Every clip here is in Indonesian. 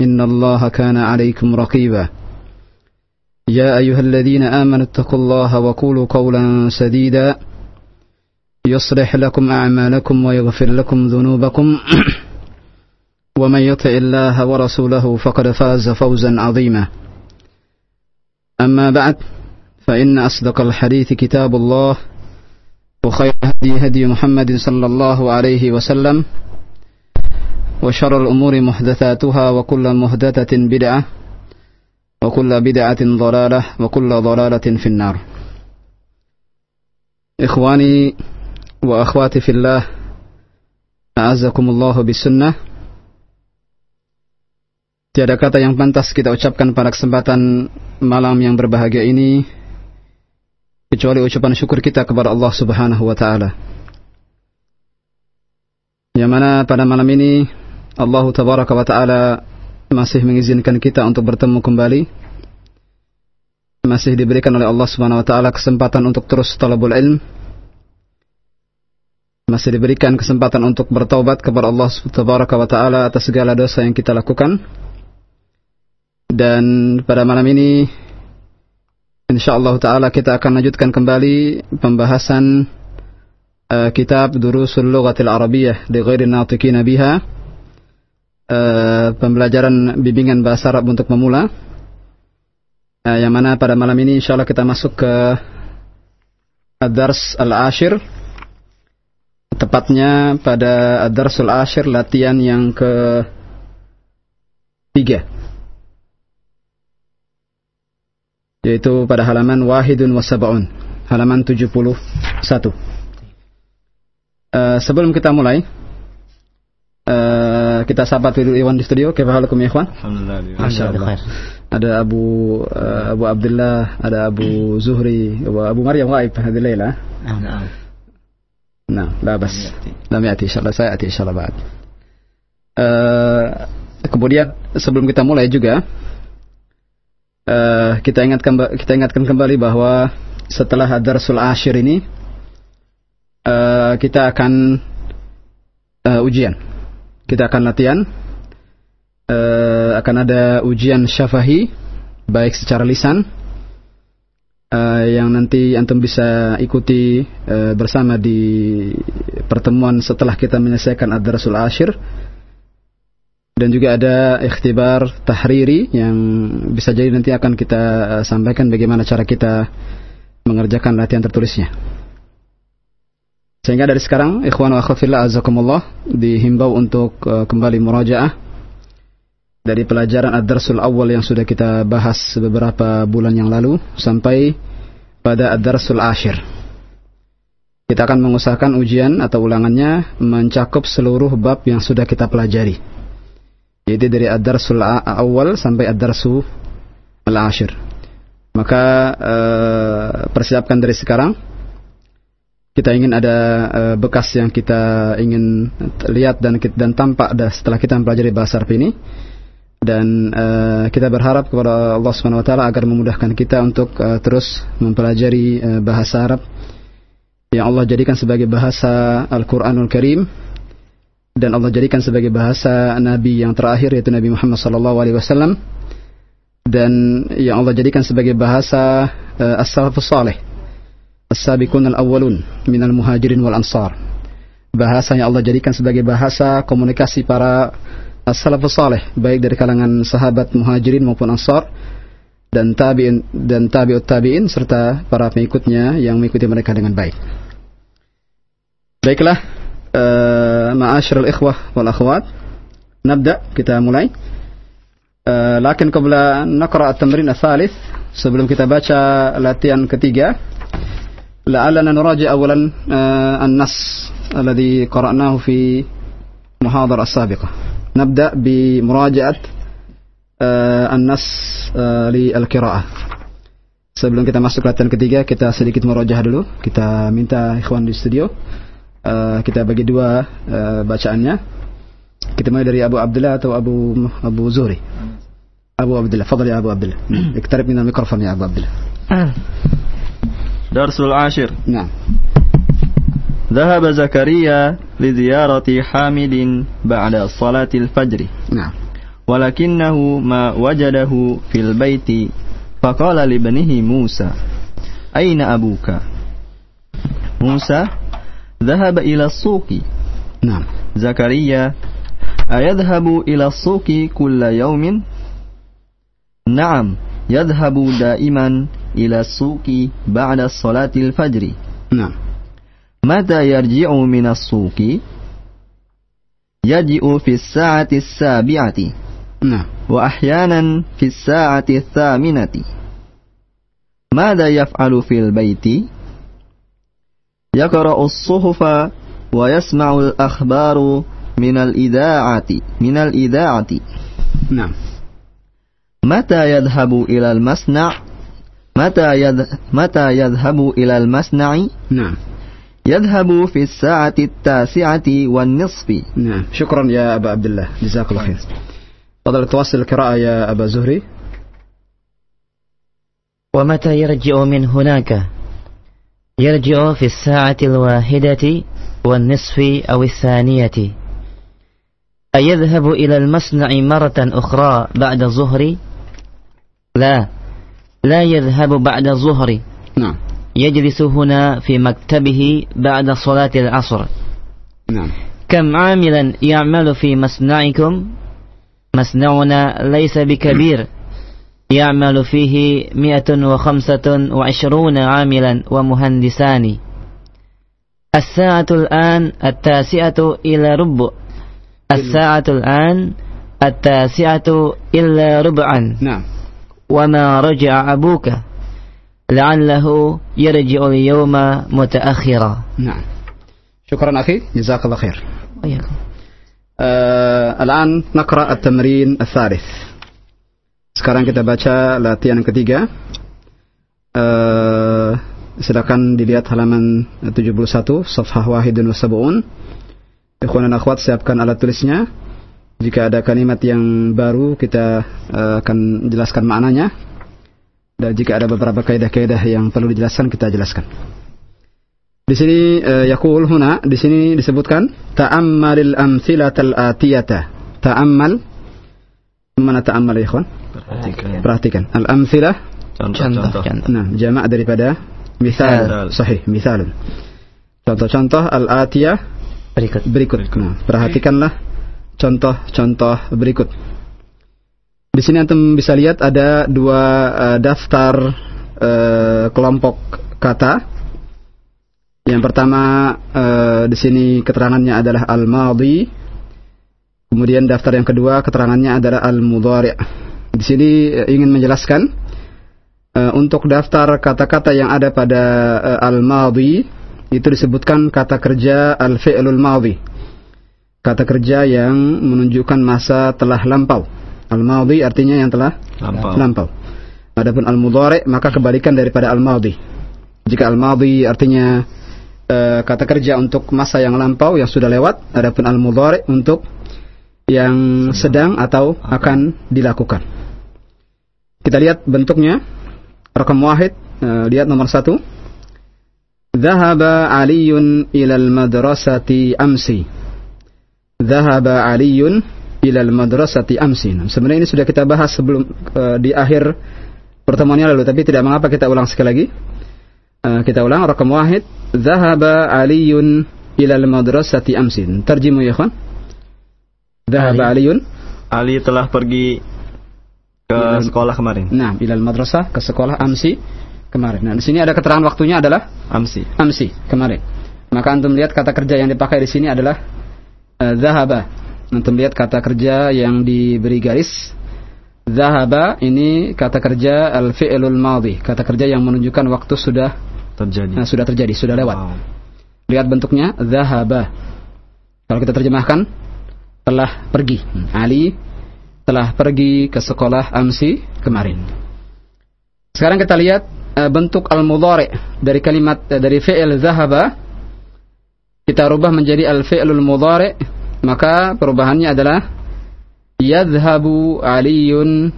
إن الله كان عليكم رقيبا. يا أيها الذين آمنوا اتقوا الله وقولوا قولا سديدا. يصلح لكم أعمالكم ويغفر لكم ذنوبكم. ومن يطع الله ورسوله فقد فاز فوزا عظيما. أما بعد فإن أصدق الحديث كتاب الله وخير هدي هدي محمد صلى الله عليه وسلم وشر الأمور محدثاتها وكل محدثة بدعة وكل بدعة ضلالة وكل ضلالة في النار إخواني وأخواتي في الله أعزكم الله بالسنة Tiada kata yang pantas kita ucapkan pada kesempatan malam yang berbahagia ini kecuali ucapan syukur kita kepada Allah Subhanahu wa taala. Yang mana pada malam ini Allah tabaraka wa taala masih mengizinkan kita untuk bertemu kembali. Masih diberikan oleh Allah Subhanahu wa taala kesempatan untuk terus talabul ilm. Masih diberikan kesempatan untuk bertaubat kepada Allah Tabaraka wa taala atas segala dosa yang kita lakukan. Dan pada malam ini insyaallah taala kita akan lanjutkan kembali pembahasan uh, kitab Durusul Lughatil Arabiyyah li ghairi natiqina biha. Uh, pembelajaran bimbingan bahasa Arab untuk pemula. Uh, yang mana pada malam ini insyaallah kita masuk ke Ad-Dars Al-Ashir. Tepatnya pada Ad-Darsul Ashir latihan yang ke tiga. yaitu pada halaman Wahidun Wasabaun halaman 71 uh, sebelum kita mulai kita sahabat dulu Iwan di studio. Kefahalukum ya ikhwan? Alhamdulillah Alhamdulillah. Ada Abu uh, Abu Abdullah ada Abu Zuhri Abu, Abu Maryam Waib hadhihi laila Nah, nah la bas. Lam yati. Insyaallah saya ati insyaallah ba'd. Uh, kemudian sebelum kita mulai juga uh, kita ingatkan kita ingatkan kembali bahwa setelah Darsul Ashir ini uh, kita akan uh, ujian. Kita akan latihan. Uh, akan ada ujian syafahi baik secara lisan uh, yang nanti antum bisa ikuti uh, bersama di pertemuan setelah kita menyelesaikan Ad-Darsul Ashir dan juga ada ikhtibar tahriri yang bisa jadi nanti akan kita sampaikan bagaimana cara kita mengerjakan latihan tertulisnya. Sehingga dari sekarang ikhwan wa akhwat fillah azakumullah dihimbau untuk uh, kembali murajaah dari pelajaran ad-darsul awal yang sudah kita bahas beberapa bulan yang lalu sampai pada ad-darsul akhir. Kita akan mengusahakan ujian atau ulangannya mencakup seluruh bab yang sudah kita pelajari yaitu dari ad-darsul awal sampai ad-darsu al-ashir. Maka uh, persiapkan dari sekarang. Kita ingin ada uh, bekas yang kita ingin lihat dan dan tampak dah setelah kita mempelajari bahasa Arab ini. Dan uh, kita berharap kepada Allah Subhanahu wa taala agar memudahkan kita untuk uh, terus mempelajari bahasa Arab. Yang Allah jadikan sebagai bahasa Al-Qur'anul Karim dan Allah jadikan sebagai bahasa Nabi yang terakhir yaitu Nabi Muhammad sallallahu alaihi wasallam. Dan yang Allah jadikan sebagai bahasa uh, as-salafus salih as-sabiqun al-awwalun minal muhajirin wal ansar bahasa yang Allah jadikan sebagai bahasa komunikasi para as-salafus salih baik dari kalangan sahabat muhajirin maupun ansar dan tabi'in dan tabi'ut tabi'in serta para pengikutnya yang mengikuti mereka dengan baik. Baiklah, uh, ma'asyiral ikhwah wal akhwat. Nabda, kita mulai. Uh, lakin qabla naqra at-tamrin sebelum kita baca latihan ketiga, alladhi qara'nahu fi muhadharah as-sabiqah. Nabda bi muraja'at uh, an-nas uh, li al-qiraah. Sebelum kita masuk latihan ketiga, kita sedikit merojah dulu. Kita minta ikhwan di studio. Uh, kita bagi dua uh, bacaannya. Kita mulai dari Abu Abdullah atau Abu Abu Zuhri. Abu Abdullah, fadal ya Abu Abdullah. Iktarib min al-mikrofon ya Abu Abdullah. Darsul Ashir. Nah. ذهب زكريا لزيارة حامد بعد صلاة الفجر نعم ولكنه ما وجده في البيت فقال لابنه موسى أين أبوك موسى ذهب إلى السوق نعم زكريا أيذهب إلى السوق كل يوم نعم يذهب دائما إلى السوق بعد صلاة الفجر. نعم. متى يرجع من السوق؟ يجيء في الساعة السابعة. نعم. وأحيانا في الساعة الثامنة. ماذا يفعل في البيت؟ يقرأ الصحف ويسمع الأخبار من الإذاعة من الإذاعة. نعم. متى يذهب إلى المصنع؟ متى يذ... متى يذهب إلى المصنع؟ نعم. يذهب في الساعة التاسعة والنصف. نعم. شكرا يا أبا عبد الله. جزاك الله خير. تفضل تواصل القراءة يا أبا زهري. ومتى يرجع من هناك؟ يرجع في الساعة الواحدة والنصف أو الثانية. أيذهب إلى المصنع مرة أخرى بعد الظهر؟ لا. لا يذهب بعد الظهر. نعم. يجلس هنا في مكتبه بعد صلاة العصر. نعم. كم عاملا يعمل في مصنعكم؟ مصنعنا ليس بكبير. يعمل فيه مئة وخمسة وعشرون عاملا ومهندسان. الساعة الآن التاسعة إلى ربع. الساعة الآن التاسعة إلا ربعا. نعم. وما رجع أبوك لعله يرجع اليوم متأخرا نعم شكرا أخي جزاك الله خير وياكم Uh, الآن نقرأ التمرين الثالث. Sekarang kita baca latihan yang ketiga. Uh, silakan dilihat halaman 71, Safhah Wahidun wa Sab'un. Ikhwan dan akhwat siapkan alat tulisnya. Jika ada kalimat yang baru kita uh, akan jelaskan maknanya. Dan jika ada beberapa kaidah-kaidah yang perlu dijelaskan kita jelaskan. Di sini uh, yaqul huna di sini disebutkan ta'ammalil amsilatal atiyata. Ta'ammal mana ta'ammal ya ikhwan? Perhatikan. Perhatikan. Al amsilah Contoh-contoh. nah jamak daripada misal. Misal. Sahih, misalun. Contoh-contoh al atiyah berikut berikut. Nah, perhatikanlah contoh-contoh berikut. Di sini antum bisa lihat ada dua uh, daftar uh, kelompok kata. Yang pertama uh, di sini keterangannya adalah al-madhi. Kemudian daftar yang kedua keterangannya adalah al-mudhari'. Di sini uh, ingin menjelaskan uh, untuk daftar kata-kata yang ada pada uh, al-madhi itu disebutkan kata kerja al-fi'lul madhi. Kata kerja yang menunjukkan masa telah lampau. Al-madhi artinya yang telah Lampau. lampau. Adapun al-mudhari maka kebalikan daripada al-madhi. Jika al-madhi artinya eh, kata kerja untuk masa yang lampau yang sudah lewat, adapun al-mudhari untuk yang sedang atau akan dilakukan. Kita lihat bentuknya. Rekam wahid, eh, lihat nomor satu. Dhahaba Aliyun ilal madrasati amsi. Dhahaba Aliyun ilal madrasati amsi. Nah, Sebenarnya ini sudah kita bahas sebelum eh, di akhir pertemuannya lalu, tapi tidak mengapa kita ulang sekali lagi. Eh, kita ulang rakam wahid. Dhahaba Aliyun ilal madrasati amsi. Terjimu ya kawan. Dhahaba Aliyun. Ali telah pergi Ke sekolah kemarin. Nah, ilal madrasah ke sekolah amsi kemarin. Nah, di sini ada keterangan waktunya adalah Amsi. amsi kemarin. Maka antum lihat kata kerja yang dipakai di sini adalah uh, zahaba. Antum lihat kata kerja yang diberi garis. Zahaba ini kata kerja al-fi'lul madhi, kata kerja yang menunjukkan waktu sudah Terjadi. uh, sudah terjadi, sudah lewat. Wow. Lihat bentuknya zahaba. Kalau kita terjemahkan telah pergi. Ali telah pergi ke sekolah amsi kemarin. Sekarang kita lihat eh, bentuk al-mudhari dari kalimat eh, dari fi'il zahaba kita rubah menjadi al-fi'lul mudhari maka perubahannya adalah yadhhabu aliyun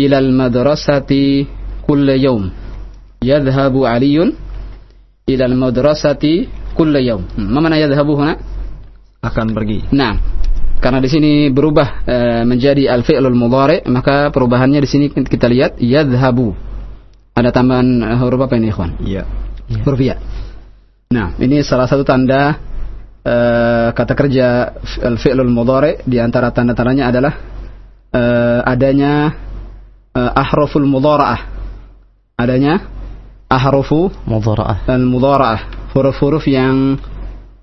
ila al-madrasati kulla yawm. Yadhhabu aliyun ila al-madrasati kulla yawm. Hmm, Ma mana yadhhabu huna? Akan pergi. Nah, karena di sini berubah eh, menjadi al-fi'lul mudhari, maka perubahannya di sini kita lihat yadhhabu. Ada tambahan eh, huruf apa ini, ikhwan? Iya. Huruf ya. Nah, ini salah satu tanda eh, kata kerja f- al-fi'lul mudhari di antara tanda-tandanya adalah eh, adanya eh, ahruful mudhara'ah. Adanya ahrufu Mudhara'ah. al-mudhara'ah, huruf-huruf yang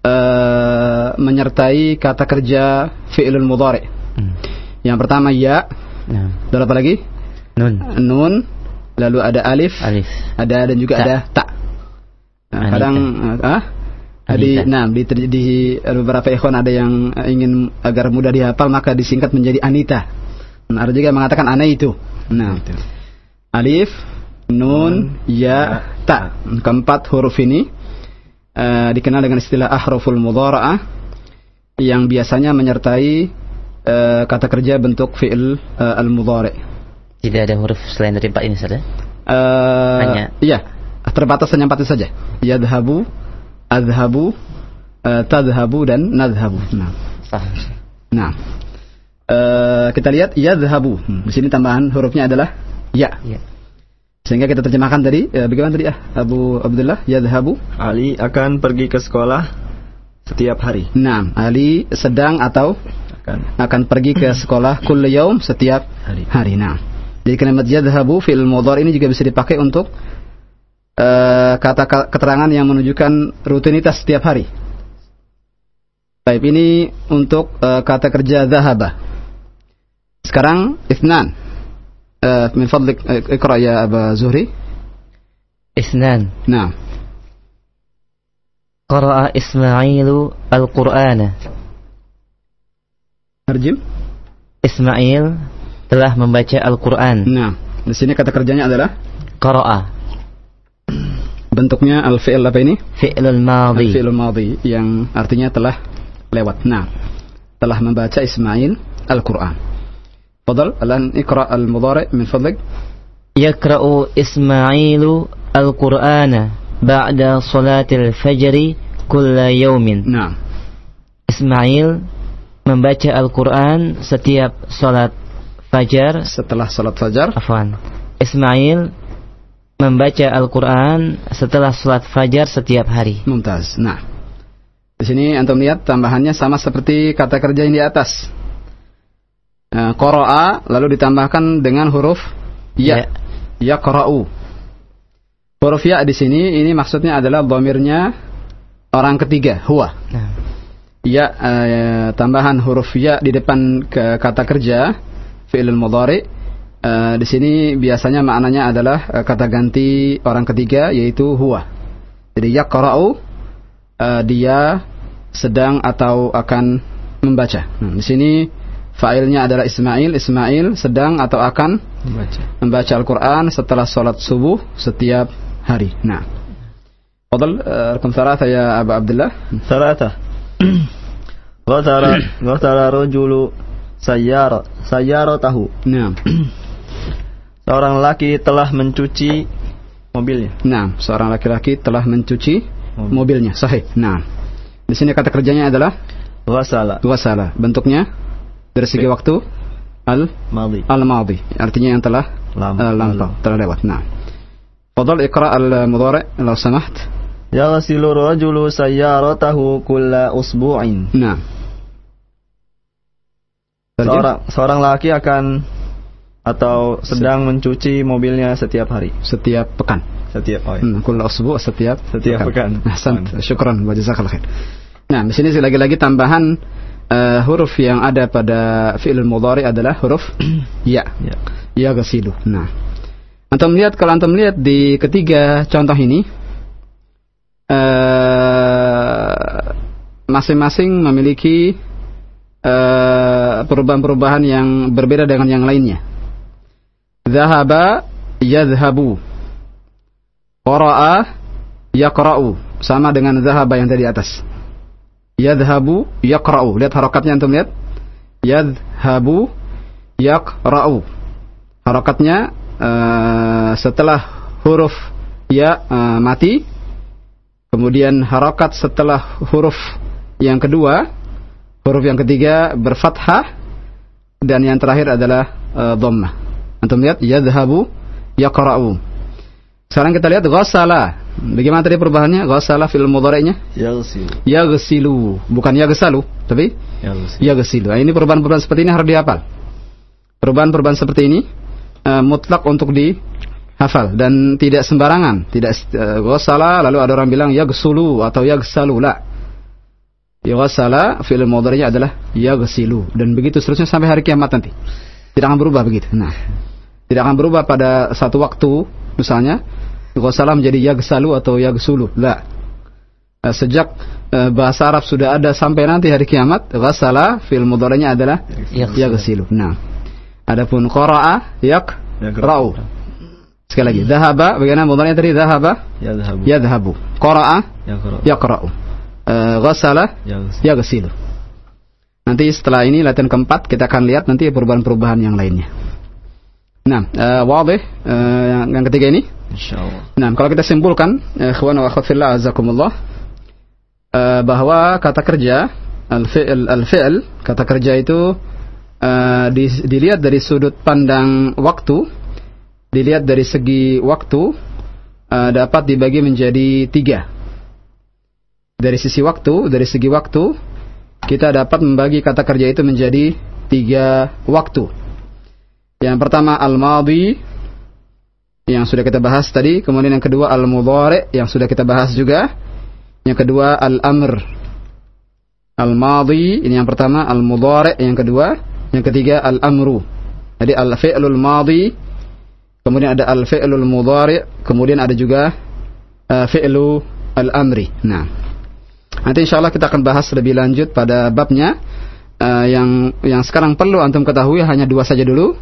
eh, menyertai kata kerja fi'lul mudhari. Hmm. Yang pertama ya, Nah. lalu apa lagi? Nun. Nun, lalu ada alif, Alif. ada dan juga Ta. ada ta. Nah, Anita. kadang ah di Anita. nah di, di beberapa ikhwan ada yang eh, ingin agar mudah dihafal maka disingkat menjadi Anita. Nah, ada juga yang mengatakan ana itu. Nah, Itu. alif, nun, ya, ta. Keempat huruf ini eh, dikenal dengan istilah ahruful mudhara'ah yang biasanya menyertai eh, kata kerja bentuk fi'il eh, al-mudhari'. Tidak ada huruf selain dari empat ini saja. Eh, Hanya. Iya, terbatas hanya empat itu saja. Yadhabu, adhabu, eh, tadhabu dan nadhabu. Nah, nah. Eh, kita lihat yadhabu. Hmm, Di sini tambahan hurufnya adalah ya. Ya. Sehingga kita terjemahkan tadi, eh, bagaimana tadi ya, Abu Abdullah, yadhabu. Ali akan pergi ke sekolah setiap hari. Nah, Ali sedang atau Akan. akan pergi ke sekolah kull yaum setiap Hari. hari. Nah, jadi kalimat yadhabu fil mudhari ini juga bisa dipakai untuk eh, kata ka- keterangan yang menunjukkan rutinitas setiap hari. Baik, ini untuk eh, kata kerja zahaba. Sekarang ithnan. Eh, min fadlik eh, ikra ya Aba Zuhri. Isnan. Nah, Qara'a Ismailu Al-Qur'ana. terjem. Ismail telah membaca Al-Quran. Nah, di sini kata kerjanya adalah Qara'a. Bentuknya al-fi'il apa ini? Fi'lul madhi. Al-fi'lul madhi yang artinya telah lewat. Nah, telah membaca Ismail Al-Quran. Fadal, alan ikra al-mudhari min fadlik. Yakra'u Ismailu Al-Qur'ana ba'da salatil fajri kulla yawmin. Nah, Ismail membaca Al-Quran setiap salat fajar. setelah salat fajar. Afwan. Ismail membaca Al-Quran setelah salat fajar setiap hari. Mumtaz. Nah, di sini antum lihat tambahannya sama seperti kata kerja yang di atas. Nah, qara'a lalu ditambahkan dengan huruf ya. Ya qara'u. Huruf ya di sini ini maksudnya adalah dhamirnya orang ketiga, huwa. Nah, Ya eh, tambahan huruf ya di depan ke kata kerja fi'il mudhari Eh, di sini biasanya maknanya adalah uh, kata ganti orang ketiga yaitu huwa. Jadi yaqra'u uh, dia sedang atau akan membaca. Hmm, di sini Fa'ilnya adalah Ismail. Ismail sedang atau akan membaca, membaca Al-Quran setelah sholat subuh setiap hari. Nah. Fadal, rekam thalatha ya Abu Abdullah. Thalatha. Ghatara, ghatara rajulu sayyara, sayyara tahu. Nah. Seorang laki telah mencuci mobilnya. Nah, seorang laki-laki telah mencuci Mobil. mobilnya. Sahih. Nah, di sini kata kerjanya adalah Ghasala ghasala. Bentuknya dari segi Oke. waktu al madhi. al madhi. Artinya yang telah eh, lampau, telah lewat. Nah. Fadal iqra al mudhari law samaht. Yaghsilu rajulu sayyaratahu kulla usbu'in. Nah. Seorang seorang laki akan Atau sedang mencuci mobilnya setiap hari. Setiap pekan. Setiap oh ya. Hmm, usbu setiap Setiap pekan. Ahsan, syukran wa jazakallahu khair. Nah, di sini lagi-lagi tambahan eh, huruf yang ada pada fi'il mudhari adalah huruf ya. Ya. Ya gasilu. Nah. Antum lihat kalau antum lihat di ketiga contoh ini eh, masing-masing memiliki eh, perubahan-perubahan yang berbeda dengan yang lainnya. Zahaba yadhhabu. Qara'a yaqra'u. Sama dengan zahaba yang tadi atas. Yadhhabu yaqra'u. Lihat harakatnya antum lihat. Yadhhabu yaqra'u. Harakatnya eh, setelah huruf ya eh, mati kemudian harakat setelah huruf yang kedua huruf yang ketiga berfathah dan yang terakhir adalah uh, dhammah. Antum lihat yadhhabu yaqra'u. Sekarang kita lihat ghassala. Bagaimana tadi perubahannya? Ghassala fil mudhari'nya Yaghsilu. yaghsilu, bukan yaghsalu, tapi Yaghsilu. Nah, ini perubahan-perubahan seperti ini harus dihafal. Perubahan-perubahan seperti ini eh, mutlak untuk dihafal dan tidak sembarangan, tidak uh, ghassala lalu ada orang bilang yaghsulu atau yaghsalu la. Yaghsala fi'il mudhari'nya adalah yaghsilu dan begitu seterusnya sampai hari kiamat nanti. Tidak akan berubah begitu. Nah, tidak akan berubah pada satu waktu misalnya ghassala menjadi yaghsalu atau yaghsulu. La. Eh, Sejak eh, bahasa Arab sudah ada sampai nanti hari kiamat, ghassala fi'il mudhari'nya adalah yaghsilu. Nah. Adapun qara'a yaqra'u. Sekali lagi, dhahaba bagaimana mudhari'nya tadi dhahaba Yadhhabu. yadhhabu. Qara'a Yaqra'u. yaqra'u. Eh, Yaghsilu. Nanti setelah ini latihan keempat kita akan lihat nanti perubahan-perubahan yang lainnya. Nah, eh wadih eh, yang, yang ketiga ini. Insyaallah. Nah, kalau kita simpulkan, eh, ikhwan wa akhwat fillah azakumullah eh, bahwa kata kerja al-fi'l al-fi'l kata kerja itu eh, di- dilihat dari sudut pandang waktu, dilihat dari segi waktu eh, dapat dibagi menjadi tiga. Dari sisi waktu, dari segi waktu kita dapat membagi kata kerja itu menjadi tiga waktu. Yang pertama al-madi yang sudah kita bahas tadi, kemudian yang kedua al-mudhari yang sudah kita bahas juga. Yang kedua al-amr. Al-madi ini yang pertama, al-mudhari yang kedua, yang ketiga al-amru. Jadi al-fi'lul madi, kemudian ada al-fi'lul mudhari, kemudian ada juga uh, fi'lu al-amri. Nah, nanti insyaallah kita akan bahas lebih lanjut pada babnya uh, yang yang sekarang perlu antum ketahui hanya dua saja dulu.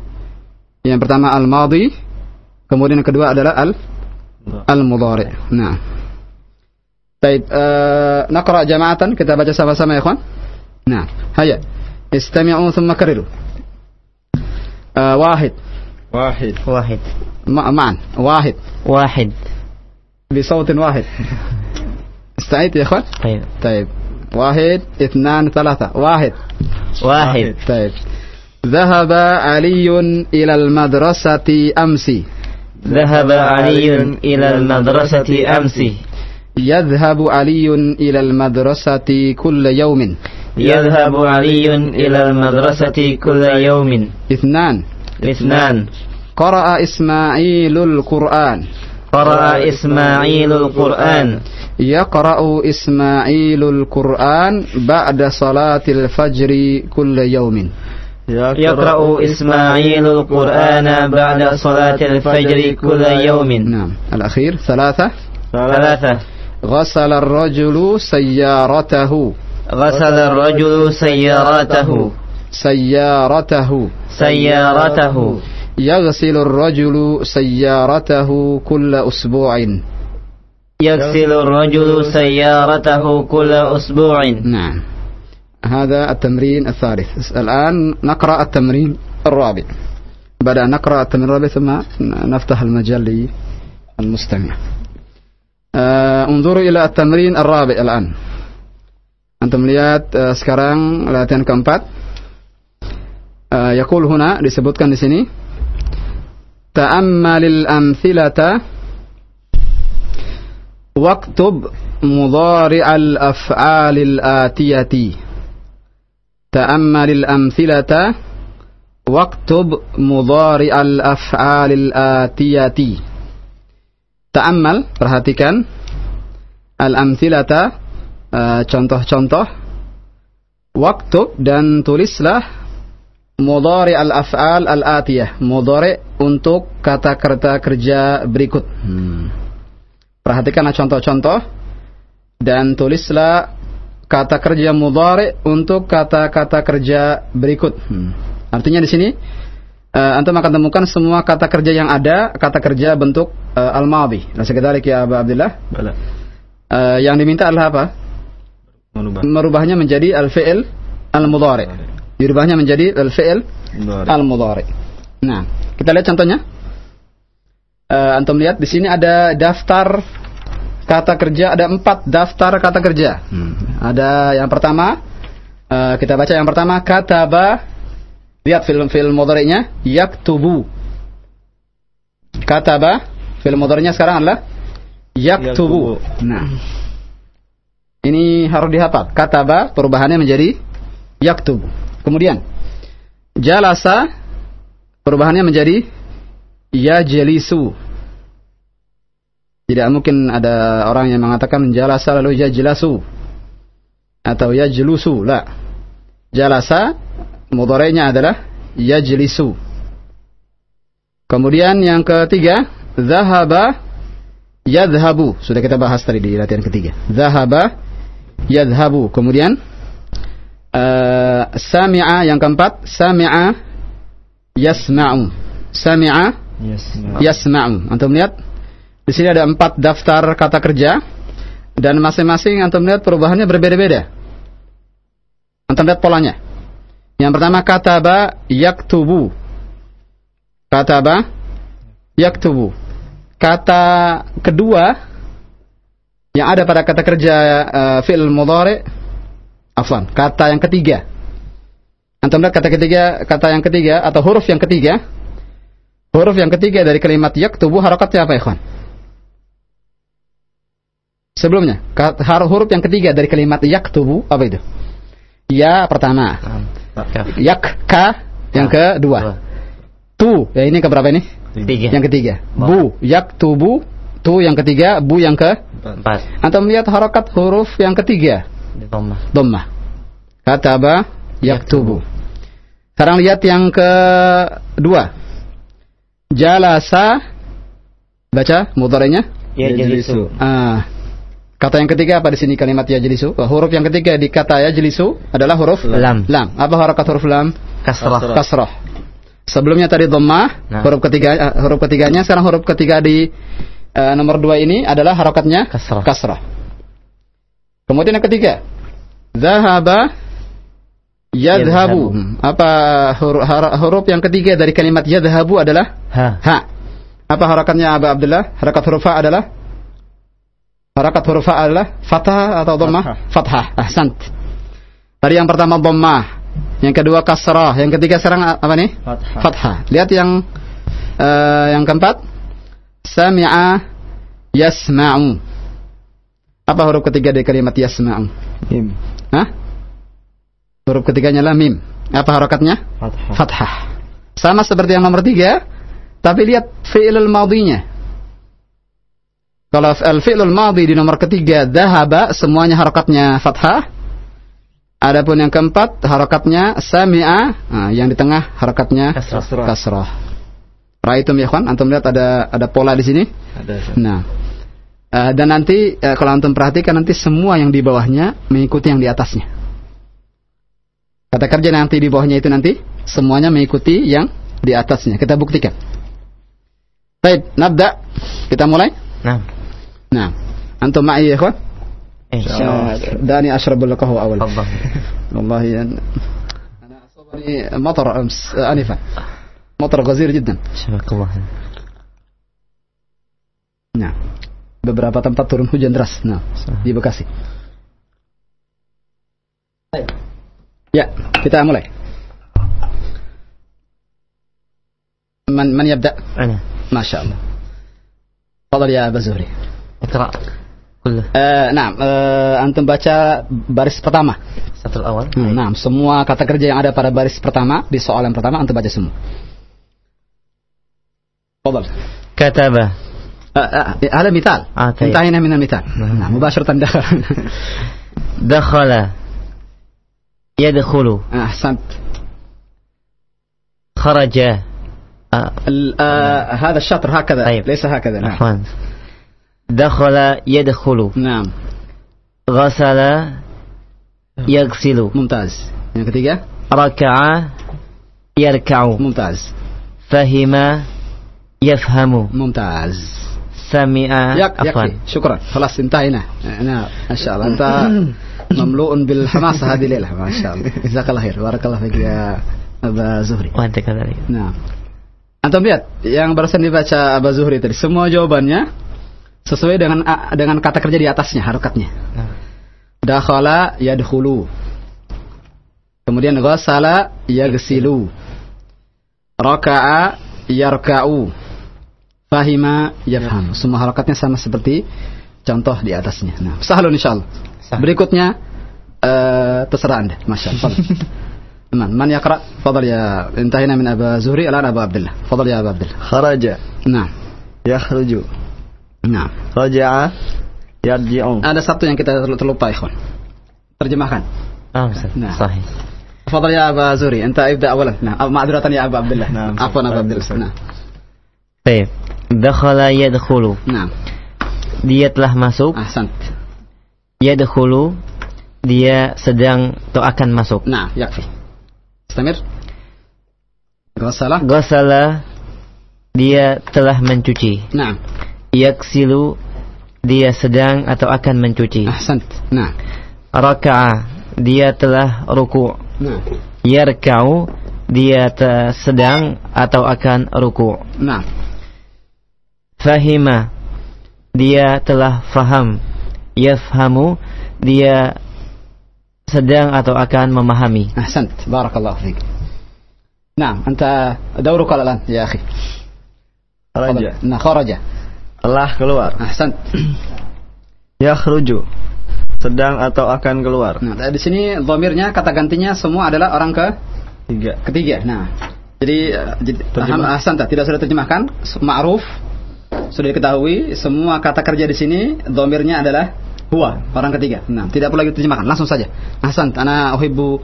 Yang pertama al-madi, kemudian yang kedua adalah al al-mudhari. Nah. Baik, uh, naqra jama'atan kita baca sama-sama ya ikhwan. Nah, haya. Istami'u thumma kariru. Uh, wahid. Wahid. واحد Ma- ma'an. Wahid. واحد بصوت واحد. استعيد يا إخوان. طيب طيب. واحد اثنان ثلاثة. واحد. واحد طيب. ذهب علي إلى المدرسة أمس. ذهب علي إلى المدرسة أمس يذهب علي إلى المدرسة كل يوم. يذهب علي إلى المدرسة كل يوم اثنان. اثنان قرأ إسماعيل القرآن. قرأ إسماعيل القرآن يقرأ إسماعيل القرآن بعد صلاة الفجر كل يوم. يقرأ إسماعيل القرآن بعد صلاة الفجر كل يوم نعم. الأخير ثلاثة. ثلاثة غسل الرجل سيارته. غسل الرجل سيارته سيارته. سيارته يغسل الرجل سيارته كل أسبوع. يغسل الرجل سيارته كل أسبوع نعم. هذا التمرين الثالث. الآن نقرأ التمرين الرابع. بدأ نقرأ التمرين الرابع ثم نفتح المجال للمستمع. آه انظروا إلى التمرين الرابع الآن. Antum lihat uh, sekarang latihan keempat. Uh, Yakul huna disebutkan di sini. Ta'ammalil amthilata waktub mudhari'al af'alil atiyati. Ta'ammalil amthilata waktub mudhari al-af'alil atiyati. Ta'ammal, perhatikan al-amthilata uh, contoh-contoh waktub dan tulislah mudhari al-af'al al-atiyah. Mudhari untuk kata-kata kerja berikut. Hmm. Perhatikanlah contoh-contoh dan tulislah kata kerja mudhari untuk kata-kata kerja berikut. Hmm. Artinya di sini uh, antum akan temukan semua kata kerja yang ada, kata kerja bentuk uh, al-madhi. Rasa kita ya Abu Abdullah? Uh, yang diminta adalah apa? Merubah. Merubahnya menjadi al-fi'il al-mudhari. Dirubahnya menjadi al-fi'il al-mudhari. Nah, kita lihat contohnya. Uh, antum lihat di sini ada daftar kata kerja, ada empat daftar kata kerja. Hmm. Ada yang pertama, uh, kita baca yang pertama, kataba Lihat film-film mudhari'nya yaktubu. Kataba film mudhari'nya sekarang adalah yaktubu. Nah. Ini harus dihafal. Kataba perubahannya menjadi yaktubu. Kemudian jalasa perubahannya menjadi yajlisu. Tidak mungkin ada orang yang mengatakan jalasa lalu yajlasu atau yajlusu. La. Jalasa mudhari'nya adalah yajlisu. Kemudian yang ketiga, zahaba yadhabu. Sudah kita bahas tadi di latihan ketiga. Zahaba yadhabu. Kemudian uh, sami'a yang keempat, sami'a yasma'u. Sami'a yasma'u. Antum lihat di sini ada empat daftar kata kerja dan masing-masing antum lihat perubahannya berbeda-beda. Antum lihat polanya. Yang pertama kataba yaktubu. Kataba yaktubu. Kata kedua yang ada pada kata kerja uh, fi'il mudhari afwan, kata yang ketiga. Antum lihat kata ketiga, kata yang ketiga atau huruf yang ketiga. Huruf yang ketiga dari kalimat yaktubu harakatnya apa, ikhwan? Sebelumnya, huruf yang ketiga dari kalimat yaktubu apa itu? Ya pertama. Yak ka yang ah, kedua. Tu ya ini keberapa ini? Tiga. Yang ketiga. Bu yak tubu tu yang ketiga bu yang ke empat. Antum melihat harokat huruf yang ketiga. Dhammah. Dhammah. Kataba yak tubu. Sekarang lihat yang kedua. Jalasa baca mudhari'nya? Ya jelisu. Ah, Kata yang ketiga apa di sini kalimat yajlisu? Huruf yang ketiga di kata yajlisu adalah huruf lam. Lam. Apa harakat huruf lam? Kasrah. Kasrah. Sebelumnya tadi dhammah, nah. huruf ketiga uh, huruf ketiganya sekarang huruf ketiga di uh, nomor dua ini adalah harakatnya kasrah. kasrah. Kemudian yang ketiga, zahaba yadhabu. Hmm. Apa huruf, huruf yang ketiga dari kalimat yadhabu adalah ha. ha. Apa harakatnya Abu Abdullah? Harakat huruf ha adalah Harakat huruf adalah fathah atau dhammah? Fathah. Ahsant. Tadi yang pertama dhammah, yang kedua kasrah, yang ketiga sekarang apa nih? Fathah. Fathah. Lihat yang uh, yang keempat. Sami'a yasma'u. Apa huruf ketiga dari kalimat yasma'u? Mim. Hah? Huruf ketiganya lah mim. Apa harakatnya? Fathah. Fathah. Sama seperti yang nomor tiga, tapi lihat fi'il madhinya. Kalau al-fi'lul madhi di nomor ketiga dahaba semuanya harakatnya fathah. Adapun yang keempat harakatnya sami'a, nah, yang di tengah harakatnya kasrah. kasrah. Raitum ya kawan, antum lihat ada ada pola di sini? Ada. Nah. Uh, dan nanti uh, kalau antum perhatikan nanti semua yang di bawahnya mengikuti yang di atasnya. Kata kerja nanti di bawahnya itu nanti semuanya mengikuti yang di atasnya. Kita buktikan. Baik, nabda. Kita mulai. Nah. نعم أنتم معي يا إخوان إن شاء الله دعني أشرب القهوة أولا الله والله أنا أصابني مطر أمس آنفا مطر غزير جدا شبك الله Nah, beberapa tempat turun hujan deras. Nah, di Bekasi. Ya, kita mulai. Man man yabda? Ana. Masya Allah. Fadal ya Abu Zuhri. Iqra. Uh, nah, uh, antum baca baris pertama. Satu awal. Hmm, nah, semua kata kerja yang ada pada baris pertama di soalan pertama antum baca semua. Fadal. Kataba. هذا مثال. آه، طيب. انتهينا من المثال. نعم مباشرة دخل. دخل يدخل. أحسنت. خرج. آه، آه، هذا الشطر هكذا طيب. ليس هكذا نعم. دخل يدخل. نعم. غسل. يغسل. ممتاز. yang ketiga ركع. يركع. ممتاز. فهم. يفهم. ممتاز. سمع يك عفوا يكفي شكرا خلاص انتهينا نعم ما شاء الله انت مملوء بالحماسة هذه الليلة ما شاء الله جزاك الله خير بارك الله فيك يا أبا زهري وأنت كذلك Nah, antum lihat yang barusan dibaca Aba Zuhri tadi, semua jawabannya sesuai dengan dengan kata kerja di atasnya, harokatnya. Nah. Dakhala yadkhulu. Kemudian ghassala yaghsilu. Raka'a yarka'u. Fahima yafham. Semua harokatnya sama seperti contoh di atasnya. Nah, sahlun insyaallah. Sahal. Berikutnya eh terserah Anda, Masya Allah. من من يقرأ فضل يا انتهينا من أبا زهري الآن أبا عبد الله فضل يا أبا عبد الله خرج نعم يخرج نعم رجع يرجع ada satu yang kita terl- terlupa ikhwan terjemahkan آه أستاذ. نعم. صحيح فضل يا أبا زهري أنت ابدأ أولا نعم أو معذرة يا أبا عبد الله نعم. عفوا أبا عبد الله نعم طيب Dakhala yadkhulu. Nah. Dia telah masuk. Ahsant. Yadkhulu dia sedang atau akan masuk. Nah, yakfi. Istamir. Ghassala. Ghassala. dia telah mencuci. Nah. Yaksilu dia sedang atau akan mencuci. Ahsant. Nah. Raka'a dia telah ruku'. Nah. Yarka'u dia sedang atau akan ruku'. Nah fahima dia telah faham yafhamu dia sedang atau akan memahami أحسنت بارك الله فيك نعم أنت دورك الآن يا أخي خرج فضل. نعم خرج telah keluar أحسنت yakhruju sedang atau akan keluar Nah, di sini dhamirnya kata gantinya semua adalah orang ke tiga ketiga. Nah, jadi eh, jadi Terjemah. Ahmad Hasan tak tidak sudah terjemahkan ma'ruf sudah diketahui semua kata kerja di sini dhamirnya adalah huwa orang ketiga. Nah, tidak perlu lagi terjemahkan, langsung saja. Hasan, ana uhibbu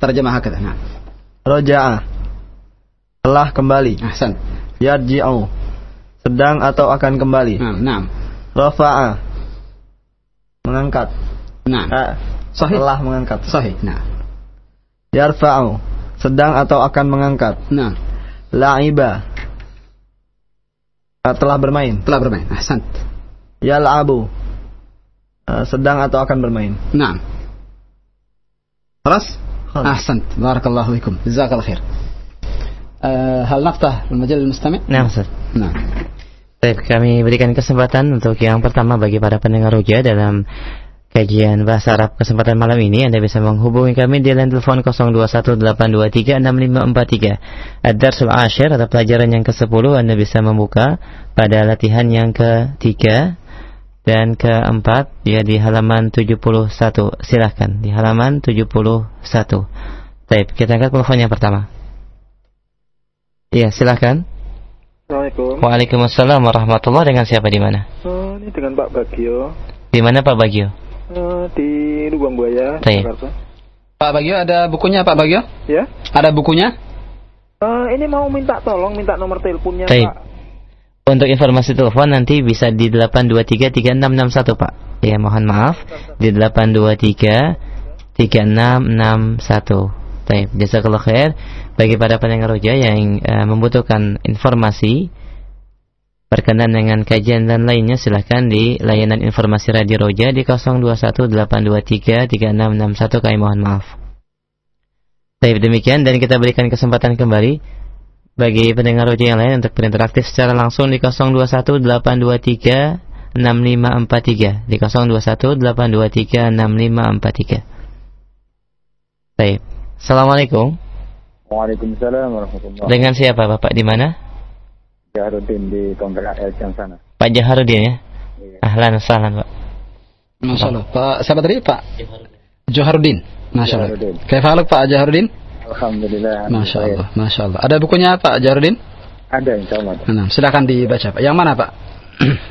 terjemah hakata. Nah, roja'a telah kembali Hasan. yarji'u sedang atau akan kembali Nah, nah. rafa'a mengangkat Nah. Ah, Sahih. telah mengangkat Sahih. Nah. yarfa'u sedang atau akan mengangkat Nah, la'iba Uh, telah bermain. Telah bermain. Hasan. Yal Abu. Uh, eh, sedang atau akan bermain. Naam. terus? Ahsan. Barakallahu fikum. Jazakallahu khair. Uh, hal naftah al-majal al-mustami'? Naam, Ustaz. Naam. Baik, kami berikan kesempatan untuk yang pertama bagi para pendengar Roja dalam kajian bahasa Arab kesempatan malam ini Anda bisa menghubungi kami di line telepon 0218236543 Ad-Darsul Ashir atau pelajaran yang ke-10 Anda bisa membuka pada latihan yang ketiga dan keempat ya di halaman 71 silahkan di halaman 71 Baik, kita angkat telepon yang pertama. Iya, silahkan Assalamualaikum. Waalaikumsalam warahmatullahi dengan siapa di mana? Oh, ini dengan Pak Bagio. Di mana Pak Bagio? Di Lubang Buaya, Baik. Jakarta. Pak Bagio ada bukunya Pak Bagio? Ya. Ada bukunya? Eh, ini mau minta tolong minta nomor teleponnya Baik. Pak. Untuk informasi telepon nanti bisa di 8233661 Pak. Ya mohon maaf di 8233661. Baik, jazakallah khair bagi para pendengar roja yang eh, membutuhkan informasi berkenan dengan kajian dan lainnya silahkan di layanan informasi Radio Roja di 0218233661 kami mohon maaf. Baik demikian dan kita berikan kesempatan kembali bagi pendengar Roja yang lain untuk berinteraktif secara langsung di 0218236543 di 0218236543. Baik. Assalamualaikum. Waalaikumsalam warahmatullahi Dengan siapa Bapak di mana? Jaharuddin di AL yang sana. Pak Jaharudin ya. Ahlan sahlan Pak. Masya Allah. Pak, siapa tadi? Pak Joharudin. Masya Allah. Kayak haluk Pak Joharudin? Alhamdulillah. Masya. Allah. Masya Allah. Ada bukunya Pak Joharudin? Ada insya Allah. Nah, silakan dibaca Pak. Yang mana Pak?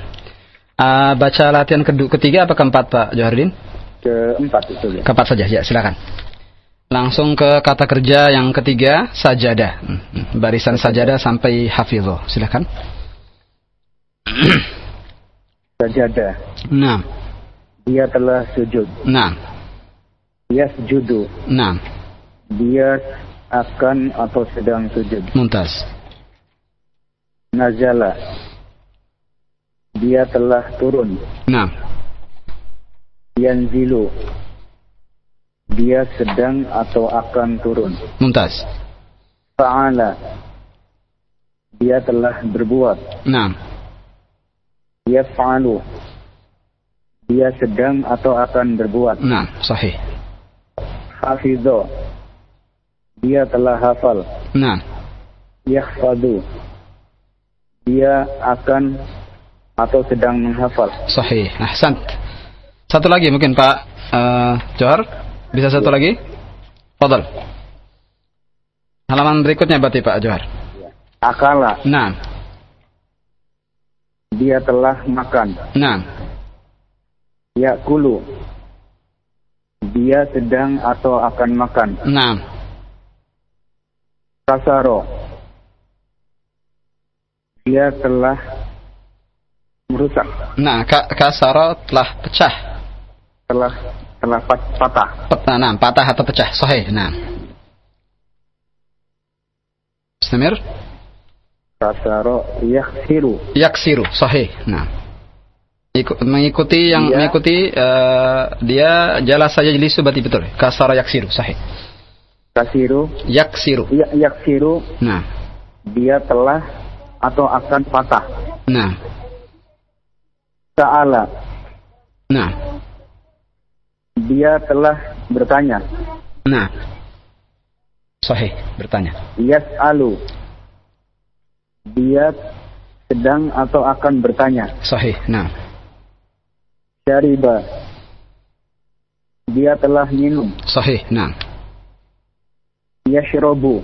Ah, baca latihan kedua, ketiga apa keempat Pak Joharudin? Keempat itu ya. Keempat saja, ya silakan. Langsung ke kata kerja yang ketiga, sajadah. Hmm, hmm. Barisan sajadah sampai hafizah. Silakan. Sajadah. Nah, Dia telah sujud. nah, Dia sujudu. nah. Dia akan atau sedang sujud. Mumtaz. Nazala. Dia telah turun. Nah, Yanzilu. Dia sedang atau akan turun. mumtaz. Fa'ala. Dia telah berbuat. Nah, Yaf'alu. Dia sedang atau akan berbuat. nah, sahih. Hafidho. Dia telah hafal. Nah, Yakhfadu. Dia akan atau sedang menghafal. sahih. Ahsan. Satu lagi mungkin Pak eh, Johar. Bisa satu lagi? Fadal. Halaman berikutnya berarti Pak Johar. Akala. Nah, Dia telah makan. nah, Yakulu. Dia sedang atau akan makan. nah, Kasaro. Dia telah merusak. nah. Ka kasara telah pecah. Telah pat- patah. Pet, nah, patah atau pecah. Sahih. Nah. Istamir. Kasaro yaksiru. Yaksiru. Sahih. Nah. Iku- mengikuti yang Dia- mengikuti eh, dia jelas saja jelisu berarti betul. Kasara yaksiru. Sahih. Kasiru. Yaksiru. Ya, yaksiru. Nah. Dia telah atau akan patah. Nah. Ta'ala. Nah. Dia telah bertanya. Nah. Sahih. Bertanya. Yas'alu. Dia sedang atau akan bertanya. Sahih. Nah. Syariba. Dia telah minum. Sahih. Nah. Yashrobu.